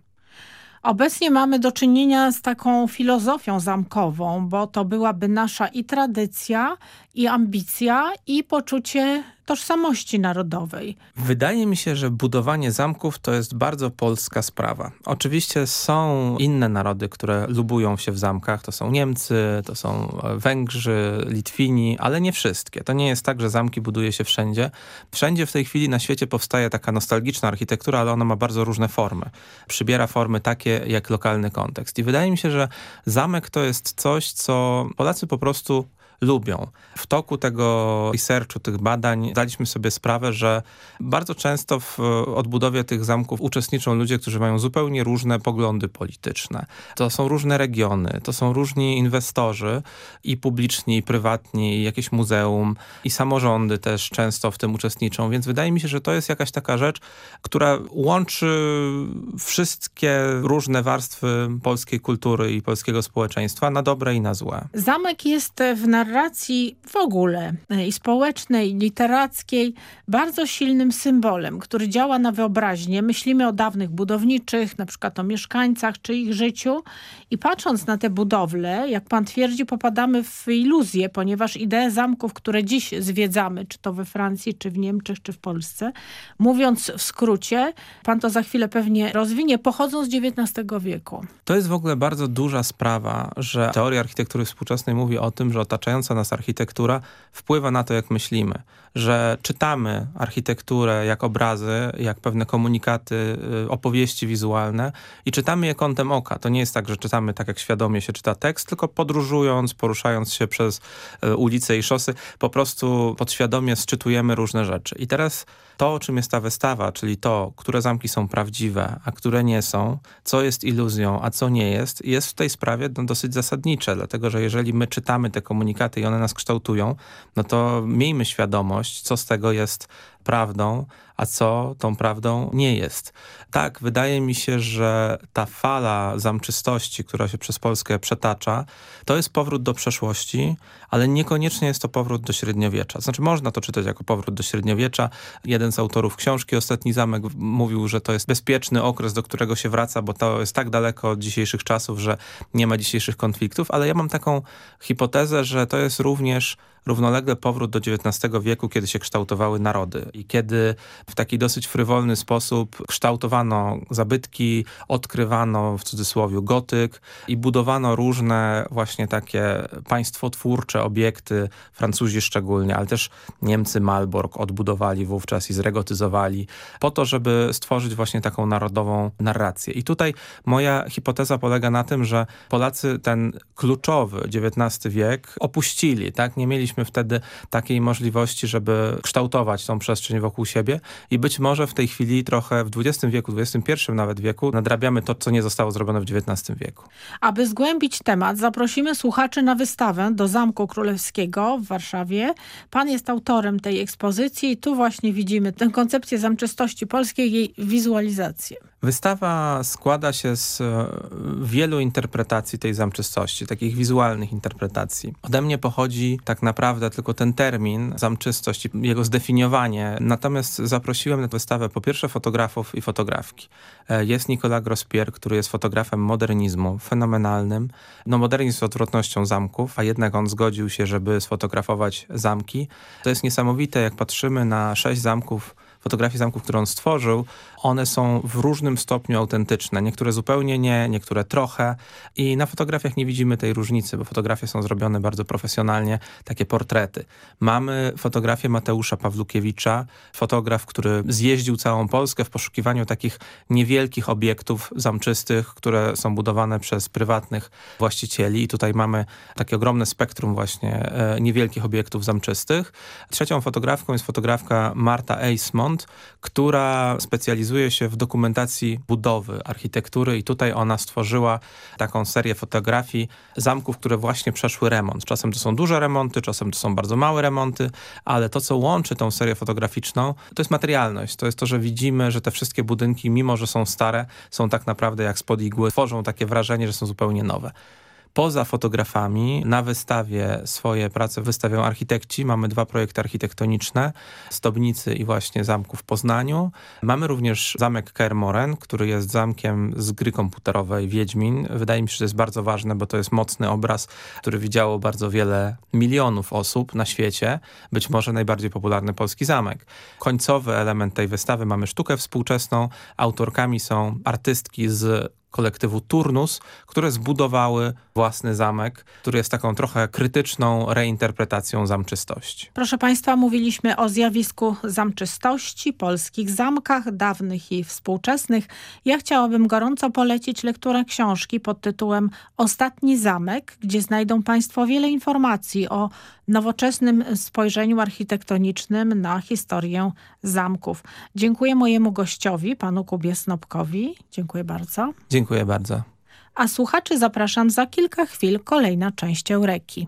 Obecnie mamy do czynienia z taką filozofią zamkową, bo to byłaby nasza i tradycja, i ambicja, i poczucie tożsamości narodowej. Wydaje mi się, że budowanie zamków to jest bardzo polska sprawa. Oczywiście są inne narody, które lubują się w zamkach. To są Niemcy, to są Węgrzy, Litwini, ale nie wszystkie. To nie jest tak, że zamki buduje się wszędzie. Wszędzie w tej chwili na świecie powstaje taka nostalgiczna architektura, ale ona ma bardzo różne formy. Przybiera formy takie jak lokalny kontekst. I wydaje mi się, że zamek to jest coś, co Polacy po prostu lubią. W toku tego researchu, tych badań zdaliśmy sobie sprawę, że bardzo często w odbudowie tych zamków uczestniczą ludzie, którzy mają zupełnie różne poglądy polityczne. To są różne regiony, to są różni inwestorzy i publiczni, i prywatni, i jakieś muzeum, i samorządy też często w tym uczestniczą, więc wydaje mi się, że to jest jakaś taka rzecz, która łączy wszystkie różne warstwy polskiej kultury i polskiego społeczeństwa na dobre i na złe. Zamek jest w narracji narracji w ogóle e, i społecznej, i literackiej bardzo silnym symbolem, który działa na wyobraźnię. Myślimy o dawnych budowniczych, na przykład o mieszkańcach czy ich życiu i patrząc na te budowle, jak pan twierdzi, popadamy w iluzję, ponieważ idee zamków, które dziś zwiedzamy, czy to we Francji, czy w Niemczech, czy w Polsce, mówiąc w skrócie, pan to za chwilę pewnie rozwinie, pochodzą z XIX wieku. To jest w ogóle bardzo duża sprawa, że teoria architektury współczesnej mówi o tym, że otaczając otaczająca nas architektura wpływa na to, jak myślimy. Że czytamy architekturę jak obrazy, jak pewne komunikaty, y, opowieści wizualne i czytamy je kątem oka. To nie jest tak, że czytamy tak, jak świadomie się czyta tekst, tylko podróżując, poruszając się przez y, ulice i szosy, po prostu podświadomie sczytujemy różne rzeczy. I teraz to, o czym jest ta wystawa, czyli to, które zamki są prawdziwe, a które nie są, co jest iluzją, a co nie jest, jest w tej sprawie no, dosyć zasadnicze, dlatego że jeżeli my czytamy te komunikaty i one nas kształtują, no to miejmy świadomość, co z tego jest prawdą, a co tą prawdą nie jest. Tak, wydaje mi się, że ta fala zamczystości, która się przez Polskę przetacza, to jest powrót do przeszłości, ale niekoniecznie jest to powrót do średniowiecza. Znaczy można to czytać jako powrót do średniowiecza. Jeden z autorów książki Ostatni Zamek mówił, że to jest bezpieczny okres, do którego się wraca, bo to jest tak daleko od dzisiejszych czasów, że nie ma dzisiejszych konfliktów, ale ja mam taką hipotezę, że to jest również równolegle powrót do XIX wieku, kiedy się kształtowały narody i kiedy w taki dosyć frywolny sposób kształtowano zabytki, odkrywano w cudzysłowie gotyk i budowano różne właśnie takie państwotwórcze obiekty, Francuzi szczególnie, ale też Niemcy Malbork odbudowali wówczas i zregotyzowali po to, żeby stworzyć właśnie taką narodową narrację. I tutaj moja hipoteza polega na tym, że Polacy ten kluczowy XIX wiek opuścili, tak? Nie mieliśmy mieliśmy wtedy takiej możliwości, żeby kształtować tą przestrzeń wokół siebie i być może w tej chwili trochę w XX wieku, XXI nawet wieku nadrabiamy to, co nie zostało zrobione w XIX wieku. Aby zgłębić temat, zaprosimy słuchaczy na wystawę do Zamku Królewskiego w Warszawie. Pan jest autorem tej ekspozycji i tu właśnie widzimy tę koncepcję zamczystości polskiej, jej wizualizację. Wystawa składa się z e, wielu interpretacji tej zamczystości, takich wizualnych interpretacji. Ode mnie pochodzi tak naprawdę tylko ten termin, zamczystość i jego zdefiniowanie. Natomiast zaprosiłem na wystawę po pierwsze fotografów i fotografki. E, jest Nicolas Grospier, który jest fotografem modernizmu, fenomenalnym. No modernizm jest odwrotnością zamków, a jednak on zgodził się, żeby sfotografować zamki. To jest niesamowite, jak patrzymy na sześć zamków fotografie zamków, które on stworzył, one są w różnym stopniu autentyczne. Niektóre zupełnie nie, niektóre trochę i na fotografiach nie widzimy tej różnicy, bo fotografie są zrobione bardzo profesjonalnie, takie portrety. Mamy fotografię Mateusza Pawlukiewicza, fotograf, który zjeździł całą Polskę w poszukiwaniu takich niewielkich obiektów zamczystych, które są budowane przez prywatnych właścicieli i tutaj mamy takie ogromne spektrum właśnie e, niewielkich obiektów zamczystych. Trzecią fotografką jest fotografka Marta Eismont, która specjalizuje się w dokumentacji budowy, architektury i tutaj ona stworzyła taką serię fotografii zamków, które właśnie przeszły remont. Czasem to są duże remonty, czasem to są bardzo małe remonty, ale to, co łączy tą serię fotograficzną, to jest materialność. To jest to, że widzimy, że te wszystkie budynki, mimo że są stare, są tak naprawdę jak spod igły, tworzą takie wrażenie, że są zupełnie nowe. Poza fotografami na wystawie swoje prace wystawią architekci. Mamy dwa projekty architektoniczne, Stobnicy i właśnie zamku w Poznaniu. Mamy również zamek Kermoren, który jest zamkiem z gry komputerowej Wiedźmin. Wydaje mi się, że to jest bardzo ważne, bo to jest mocny obraz, który widziało bardzo wiele milionów osób na świecie. Być może najbardziej popularny polski zamek. Końcowy element tej wystawy mamy sztukę współczesną. Autorkami są artystki z kolektywu Turnus, które zbudowały własny zamek, który jest taką trochę krytyczną reinterpretacją zamczystości. Proszę Państwa, mówiliśmy o zjawisku zamczystości, polskich zamkach, dawnych i współczesnych. Ja chciałabym gorąco polecić lekturę książki pod tytułem Ostatni zamek, gdzie znajdą Państwo wiele informacji o nowoczesnym spojrzeniu architektonicznym na historię zamków. Dziękuję mojemu gościowi, panu Kubie Snopkowi. Dziękuję bardzo. Dziękuję bardzo. A słuchaczy zapraszam za kilka chwil kolejna część Eureki.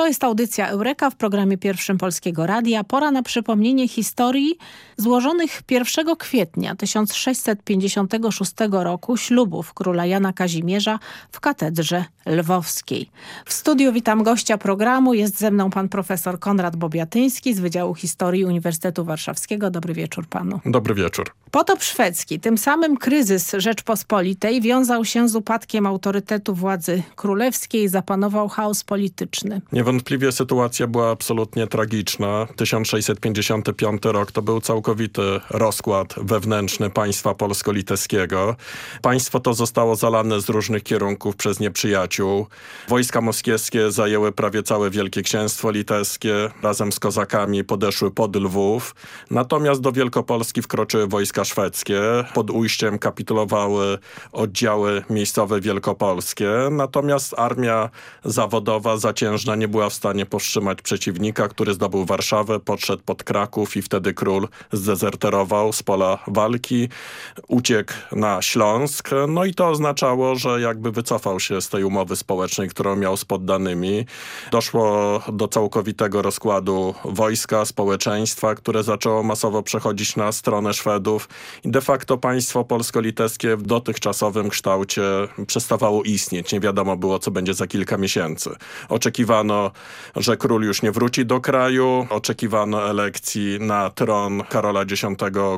To jest audycja Eureka w programie pierwszym Polskiego Radia. Pora na przypomnienie historii złożonych 1 kwietnia 1656 roku ślubów króla Jana Kazimierza w katedrze lwowskiej. W studiu witam gościa programu. Jest ze mną pan profesor Konrad Bobiatyński z Wydziału Historii Uniwersytetu Warszawskiego. Dobry wieczór panu. Dobry wieczór. Potop szwedzki, tym samym kryzys Rzeczpospolitej wiązał się z upadkiem autorytetu władzy królewskiej, zapanował chaos polityczny. Niewątpliwie sytuacja była absolutnie tragiczna. 1655 rok to był całkowity rozkład wewnętrzny państwa polsko-litewskiego. Państwo to zostało zalane z różnych kierunków przez nieprzyjaciół. Wojska moskiewskie zajęły prawie całe Wielkie Księstwo Litewskie. Razem z kozakami podeszły pod Lwów. Natomiast do Wielkopolski wkroczyły wojska szwedzkie. Pod ujściem kapitulowały oddziały miejscowe wielkopolskie. Natomiast armia zawodowa zaciężna nie była w stanie powstrzymać przeciwnika, który zdobył Warszawę, podszedł pod Kraków i wtedy król zdezerterował z pola walki, uciekł na Śląsk. No i to oznaczało, że jakby wycofał się z tej umowy społecznej, którą miał z poddanymi. Doszło do całkowitego rozkładu wojska, społeczeństwa, które zaczęło masowo przechodzić na stronę Szwedów i de facto państwo polsko-litewskie w dotychczasowym kształcie przestawało istnieć. Nie wiadomo było, co będzie za kilka miesięcy. Oczekiwano, że król już nie wróci do kraju. Oczekiwano elekcji na tron Karola X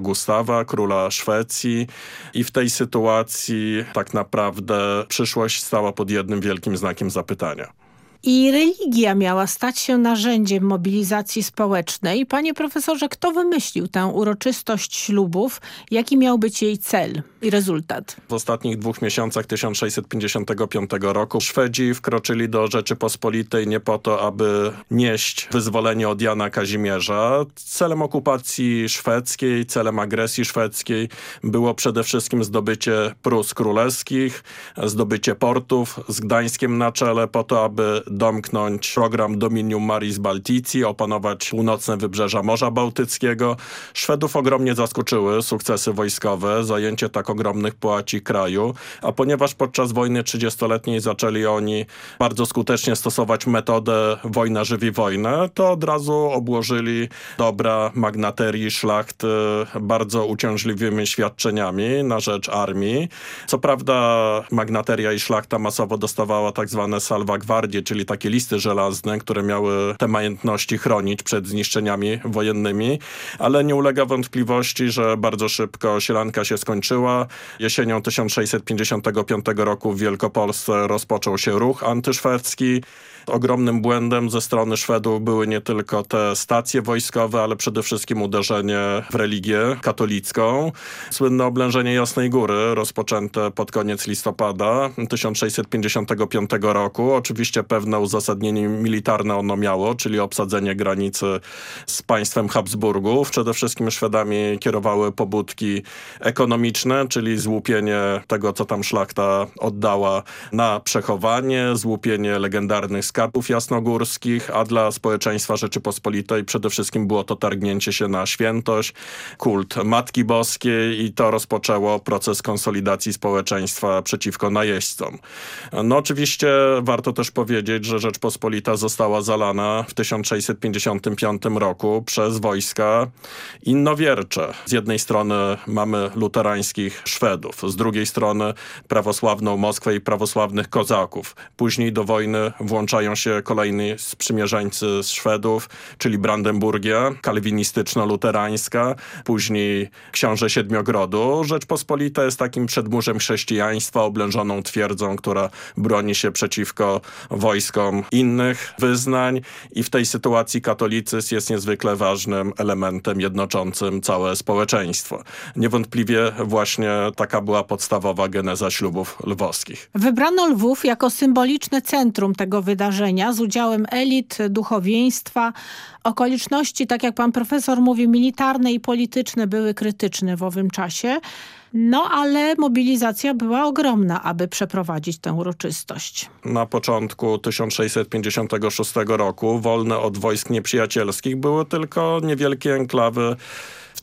Gustawa, króla Szwecji i w tej sytuacji tak naprawdę przyszłość stała pod jednym wielkim znakiem zapytania. I religia miała stać się narzędziem mobilizacji społecznej. Panie profesorze, kto wymyślił tę uroczystość ślubów? Jaki miał być jej cel i rezultat? W ostatnich dwóch miesiącach 1655 roku Szwedzi wkroczyli do Rzeczypospolitej nie po to, aby nieść wyzwolenie od Jana Kazimierza. Celem okupacji szwedzkiej, celem agresji szwedzkiej było przede wszystkim zdobycie Prus Królewskich, zdobycie portów z Gdańskiem na czele po to, aby domknąć program Dominium Maris Baltici, opanować północne wybrzeża Morza Bałtyckiego. Szwedów ogromnie zaskoczyły sukcesy wojskowe, zajęcie tak ogromnych połaci kraju, a ponieważ podczas wojny 30-letniej zaczęli oni bardzo skutecznie stosować metodę wojna żywi wojnę, to od razu obłożyli dobra magnaterii szlachty bardzo uciążliwymi świadczeniami na rzecz armii. Co prawda magnateria i szlachta masowo dostawała tak zwane salwagwardie, czyli takie listy żelazne, które miały te majątności chronić przed zniszczeniami wojennymi, ale nie ulega wątpliwości, że bardzo szybko sielanka się skończyła. Jesienią 1655 roku w Wielkopolsce rozpoczął się ruch antyszwedzki. Ogromnym błędem ze strony Szwedów były nie tylko te stacje wojskowe, ale przede wszystkim uderzenie w religię katolicką. Słynne oblężenie Jasnej Góry, rozpoczęte pod koniec listopada 1655 roku. Oczywiście pewne uzasadnienie militarne ono miało, czyli obsadzenie granicy z państwem Habsburgów. Przede wszystkim Szwedami kierowały pobudki ekonomiczne, czyli złupienie tego, co tam szlachta oddała na przechowanie, złupienie legendarnych skarbów jasnogórskich, a dla społeczeństwa Rzeczypospolitej przede wszystkim było to targnięcie się na świętość, kult Matki Boskiej i to rozpoczęło proces konsolidacji społeczeństwa przeciwko najeźdźcom. No oczywiście warto też powiedzieć, że Rzeczpospolita została zalana w 1655 roku przez wojska innowiercze. Z jednej strony mamy luterańskich Szwedów, z drugiej strony prawosławną Moskwę i prawosławnych Kozaków. Później do wojny włączają się kolejni sprzymierzeńcy z Szwedów, czyli Brandenburgia, kalwinistyczno-luterańska, później książę Siedmiogrodu. Rzeczpospolita jest takim przedmurzem chrześcijaństwa, oblężoną twierdzą, która broni się przeciwko wojskom innych wyznań i w tej sytuacji katolicyzm jest niezwykle ważnym elementem jednoczącym całe społeczeństwo. Niewątpliwie właśnie taka była podstawowa geneza ślubów lwowskich. Wybrano Lwów jako symboliczne centrum tego wydarzenia z udziałem elit, duchowieństwa. Okoliczności, tak jak pan profesor mówi, militarne i polityczne były krytyczne w owym czasie. No ale mobilizacja była ogromna, aby przeprowadzić tę uroczystość. Na początku 1656 roku wolne od wojsk nieprzyjacielskich były tylko niewielkie enklawy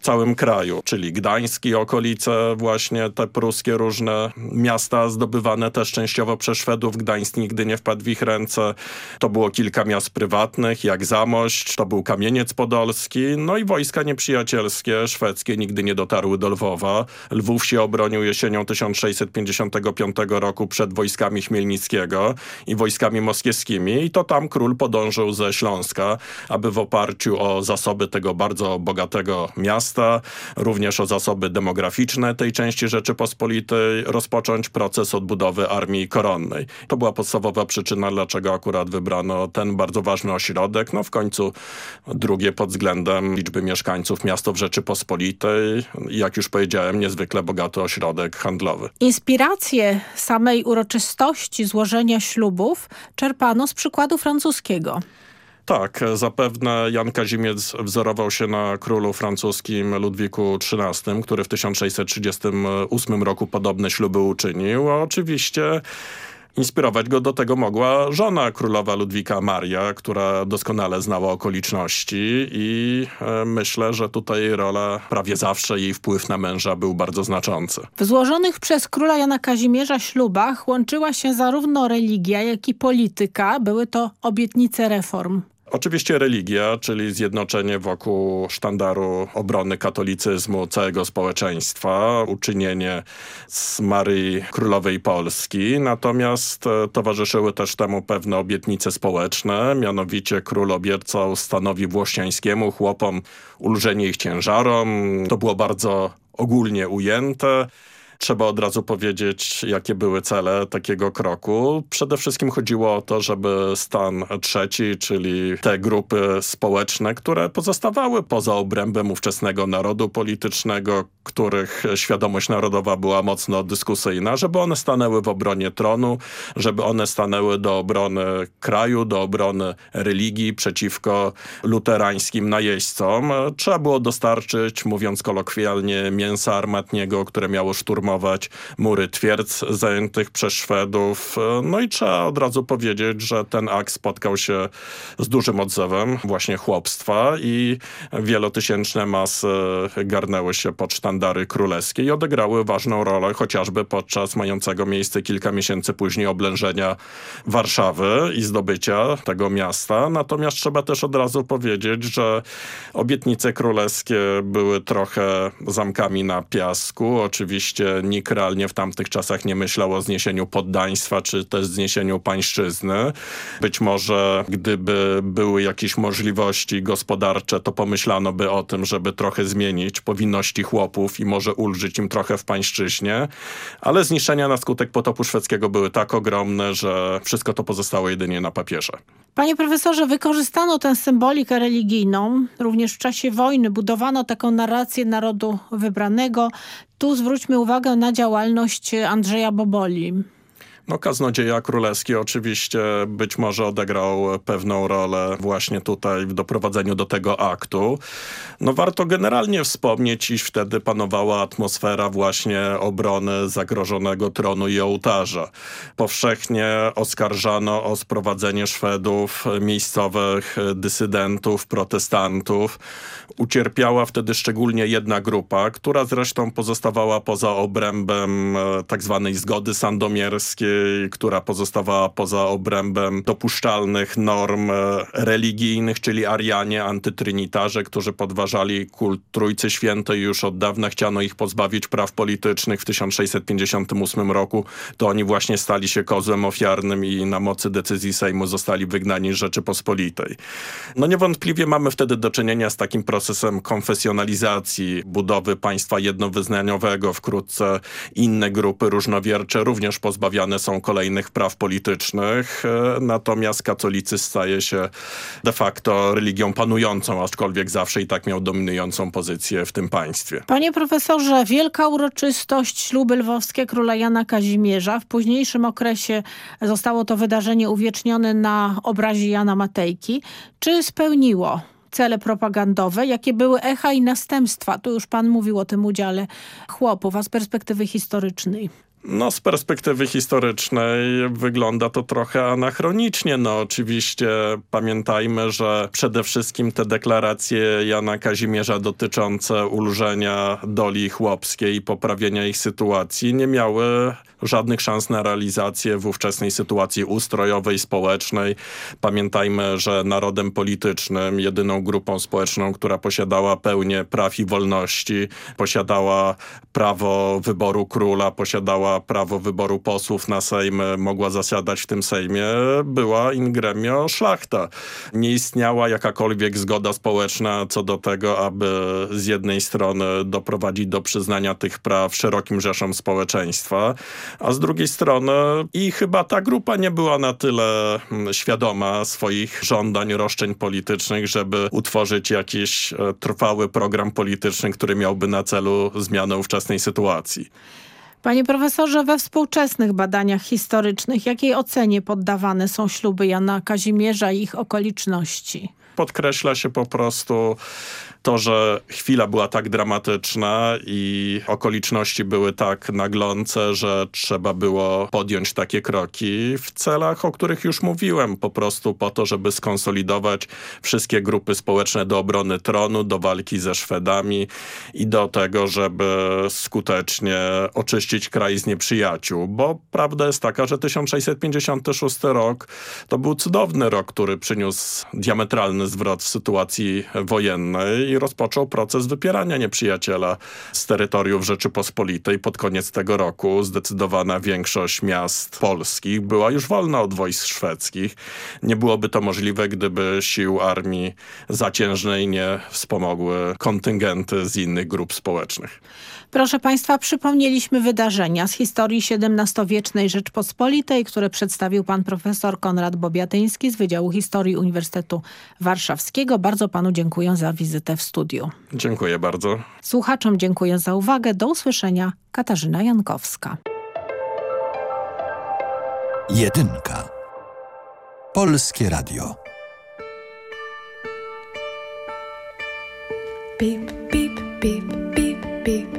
całym kraju, czyli Gdańsk okolice, właśnie te pruskie różne miasta zdobywane też częściowo przez Szwedów. Gdańsk nigdy nie wpadł w ich ręce. To było kilka miast prywatnych, jak Zamość, to był Kamieniec Podolski, no i wojska nieprzyjacielskie szwedzkie nigdy nie dotarły do Lwowa. Lwów się obronił jesienią 1655 roku przed wojskami Chmielnickiego i wojskami moskiewskimi i to tam król podążył ze Śląska, aby w oparciu o zasoby tego bardzo bogatego miasta miasta, również o zasoby demograficzne tej części Rzeczypospolitej, rozpocząć proces odbudowy armii koronnej. To była podstawowa przyczyna, dlaczego akurat wybrano ten bardzo ważny ośrodek. No w końcu drugie pod względem liczby mieszkańców miasto w Rzeczypospolitej. Jak już powiedziałem, niezwykle bogaty ośrodek handlowy. Inspiracje samej uroczystości złożenia ślubów czerpano z przykładu francuskiego. Tak, zapewne Jan Kazimierz wzorował się na królu francuskim Ludwiku XIII, który w 1638 roku podobne śluby uczynił, a oczywiście Inspirować go do tego mogła żona królowa Ludwika Maria, która doskonale znała okoliczności i e, myślę, że tutaj rola prawie zawsze jej wpływ na męża był bardzo znaczący. W złożonych przez króla Jana Kazimierza ślubach łączyła się zarówno religia, jak i polityka. Były to obietnice reform. Oczywiście religia, czyli zjednoczenie wokół sztandaru obrony katolicyzmu całego społeczeństwa, uczynienie z Maryi Królowej Polski. Natomiast e, towarzyszyły też temu pewne obietnice społeczne, mianowicie król obiecał stanowi włościańskiemu chłopom ulżenie ich ciężarom. To było bardzo ogólnie ujęte. Trzeba od razu powiedzieć, jakie były cele takiego kroku. Przede wszystkim chodziło o to, żeby stan trzeci, czyli te grupy społeczne, które pozostawały poza obrębem ówczesnego narodu politycznego, których świadomość narodowa była mocno dyskusyjna, żeby one stanęły w obronie tronu, żeby one stanęły do obrony kraju, do obrony religii przeciwko luterańskim najeźdźcom. Trzeba było dostarczyć, mówiąc kolokwialnie, mięsa armatniego, które miało szturmować mury twierdz zajętych przez Szwedów. No i trzeba od razu powiedzieć, że ten akt spotkał się z dużym odzewem właśnie chłopstwa i wielotysięczne masy garnęły się pod sztandary królewskie i odegrały ważną rolę chociażby podczas mającego miejsce kilka miesięcy później oblężenia Warszawy i zdobycia tego miasta. Natomiast trzeba też od razu powiedzieć, że obietnice królewskie były trochę zamkami na piasku. Oczywiście nikt realnie w tamtych czasach nie myślał o zniesieniu poddaństwa, czy też zniesieniu pańszczyzny. Być może gdyby były jakieś możliwości gospodarcze, to pomyślano by o tym, żeby trochę zmienić powinności chłopów i może ulżyć im trochę w pańszczyźnie, ale zniszczenia na skutek potopu szwedzkiego były tak ogromne, że wszystko to pozostało jedynie na papierze. Panie profesorze, wykorzystano tę symbolikę religijną. Również w czasie wojny budowano taką narrację narodu wybranego. Tu zwróćmy uwagę na działalność Andrzeja Boboli. No kaznodzieja królewski oczywiście być może odegrał pewną rolę właśnie tutaj w doprowadzeniu do tego aktu. No warto generalnie wspomnieć, iż wtedy panowała atmosfera właśnie obrony zagrożonego tronu i ołtarza. Powszechnie oskarżano o sprowadzenie Szwedów, miejscowych dysydentów, protestantów. Ucierpiała wtedy szczególnie jedna grupa, która zresztą pozostawała poza obrębem e, tak zwanej zgody sandomierskiej, która pozostawała poza obrębem dopuszczalnych norm e, religijnych, czyli Arianie, antytrynitarze, którzy podważali kult Trójcy Świętej. Już od dawna chciano ich pozbawić praw politycznych. W 1658 roku to oni właśnie stali się kozłem ofiarnym i na mocy decyzji Sejmu zostali wygnani z Rzeczypospolitej. No niewątpliwie mamy wtedy do czynienia z takim procesem konfesjonalizacji, budowy państwa jednowyznaniowego. Wkrótce inne grupy różnowiercze również pozbawiane są kolejnych praw politycznych, e, natomiast katolicy staje się de facto religią panującą, aczkolwiek zawsze i tak miał dominującą pozycję w tym państwie. Panie profesorze, wielka uroczystość śluby lwowskie króla Jana Kazimierza. W późniejszym okresie zostało to wydarzenie uwiecznione na obrazie Jana Matejki. Czy spełniło cele propagandowe, jakie były echa i następstwa. Tu już pan mówił o tym udziale chłopów, a z perspektywy historycznej. No z perspektywy historycznej wygląda to trochę anachronicznie. No oczywiście pamiętajmy, że przede wszystkim te deklaracje Jana Kazimierza dotyczące ulżenia doli chłopskiej i poprawienia ich sytuacji nie miały żadnych szans na realizację w ówczesnej sytuacji ustrojowej, społecznej. Pamiętajmy, że narodem politycznym, jedyną grupą społeczną, która posiadała pełnię praw i wolności, posiadała prawo wyboru króla, posiadała prawo wyboru posłów na Sejm, mogła zasiadać w tym Sejmie, była in gremio szlachta. Nie istniała jakakolwiek zgoda społeczna co do tego, aby z jednej strony doprowadzić do przyznania tych praw szerokim rzeszom społeczeństwa, a z drugiej strony i chyba ta grupa nie była na tyle mm, świadoma swoich żądań, roszczeń politycznych, żeby utworzyć jakiś e, trwały program polityczny, który miałby na celu zmianę ówczesnej sytuacji. Panie profesorze, we współczesnych badaniach historycznych jakiej ocenie poddawane są śluby Jana Kazimierza i ich okoliczności? Podkreśla się po prostu to, że chwila była tak dramatyczna i okoliczności były tak naglące, że trzeba było podjąć takie kroki w celach, o których już mówiłem, po prostu po to, żeby skonsolidować wszystkie grupy społeczne do obrony tronu, do walki ze Szwedami i do tego, żeby skutecznie oczyścić kraj z nieprzyjaciół, bo prawda jest taka, że 1656 rok to był cudowny rok, który przyniósł diametralny zwrot w sytuacji wojennej i rozpoczął proces wypierania nieprzyjaciela z terytoriów Rzeczypospolitej. Pod koniec tego roku zdecydowana większość miast polskich była już wolna od wojsk szwedzkich. Nie byłoby to możliwe, gdyby sił armii zaciężnej nie wspomogły kontyngenty z innych grup społecznych. Proszę Państwa, przypomnieliśmy wydarzenia z historii XVII-wiecznej Rzeczpospolitej, które przedstawił pan profesor Konrad Bobiatyński z Wydziału Historii Uniwersytetu Warszawskiego. Bardzo panu dziękuję za wizytę w studiu. Dziękuję bardzo. Słuchaczom dziękuję za uwagę. Do usłyszenia. Katarzyna Jankowska. Jedynka. Polskie Radio. Beep, beep, beep, beep, beep,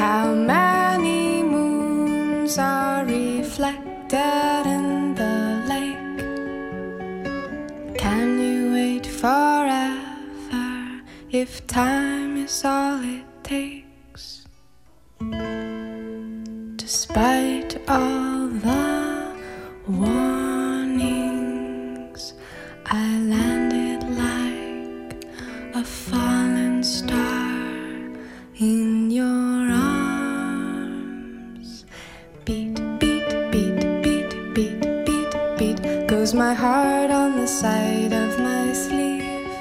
How many moons are reflected in the lake? Can you wait forever if time is all it takes? Despite all the warnings, I landed my heart on the side of my sleeve,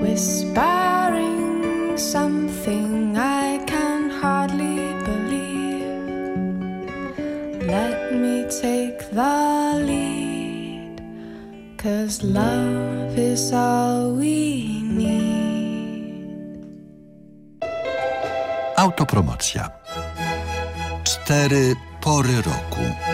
whispering something I can hardly believe. Let me take the lead, cause love is all we need. Autopromocja. Cztery pory roku.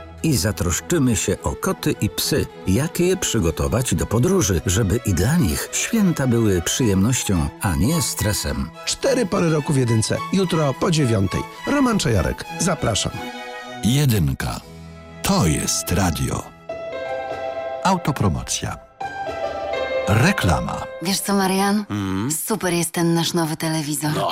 I zatroszczymy się o koty i psy, jak je przygotować do podróży, żeby i dla nich święta były przyjemnością, a nie stresem. Cztery pory roku w jedynce. Jutro po dziewiątej. Roman Czajarek. Zapraszam. Jedynka. To jest radio. Autopromocja. Reklama. Wiesz co, Marian? Super jest ten nasz nowy telewizor. No,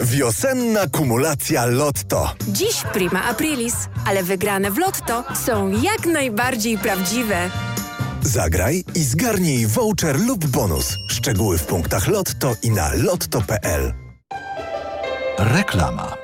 Wiosenna kumulacja Lotto. Dziś prima aprilis, ale wygrane w Lotto są jak najbardziej prawdziwe. Zagraj i zgarnij voucher lub bonus. Szczegóły w punktach Lotto i na lotto.pl. Reklama.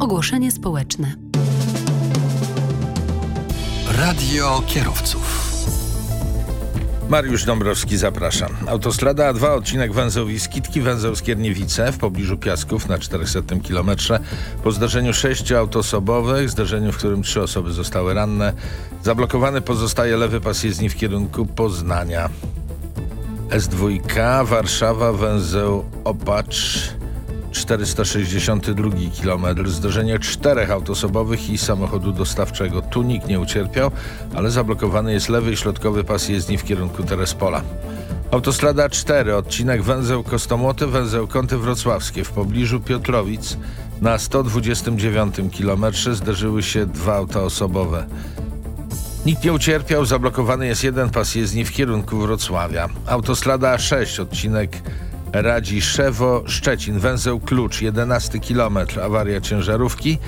Ogłoszenie społeczne. Radio kierowców. Mariusz Dąbrowski, zapraszam. Autostrada A2, odcinek węzeł Wiskitki, węzeł Skierniewice w pobliżu Piasków na 400 km. Po zdarzeniu sześciu autosobowych, zdarzeniu, w którym trzy osoby zostały ranne, zablokowany pozostaje lewy pas jezdni w kierunku Poznania. S2, Warszawa, węzeł Opacz, 462 km. Zdarzenie czterech autosobowych i samochodu dostawczego. Tu nikt nie ucierpiał, ale zablokowany jest lewy i środkowy pas jezdni w kierunku Terespola. Autostrada 4, odcinek węzeł Kostomłoty, węzeł Kąty Wrocławskie w pobliżu Piotrowic na 129 km zdarzyły się dwa auta osobowe. Nikt nie ucierpiał, zablokowany jest jeden pas jezdni w kierunku Wrocławia. Autostrada 6, odcinek Radziszewo, Szczecin, węzeł Klucz, 11 km, awaria ciężarówki.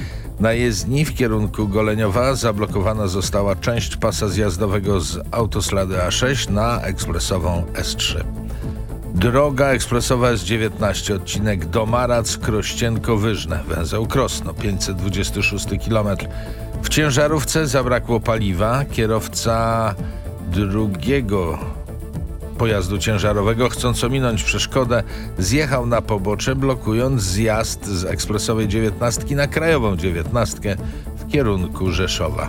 Na jezdni w kierunku Goleniowa zablokowana została część pasa zjazdowego z autostrady A6 na ekspresową S3. Droga ekspresowa S19, odcinek Domarac, Krościenko-Wyżne, węzeł Krosno, 526 km. W ciężarówce zabrakło paliwa. Kierowca drugiego pojazdu ciężarowego, chcąc ominąć przeszkodę, zjechał na pobocze, blokując zjazd z ekspresowej 19 na krajową 19 w kierunku Rzeszowa.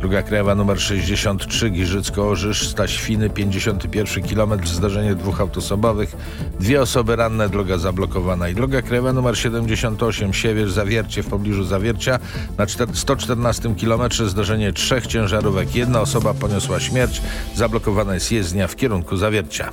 Druga krajowa numer 63 Giżycko-Orzysz, Staświny, 51 km, zdarzenie dwóch autosobowych, dwie osoby ranne, droga zablokowana. I druga krajowa numer 78 Siewierz, Zawiercie w pobliżu Zawiercia, na 114 km zdarzenie trzech ciężarówek. Jedna osoba poniosła śmierć, zablokowana jest jezdnia w kierunku Zawiercia.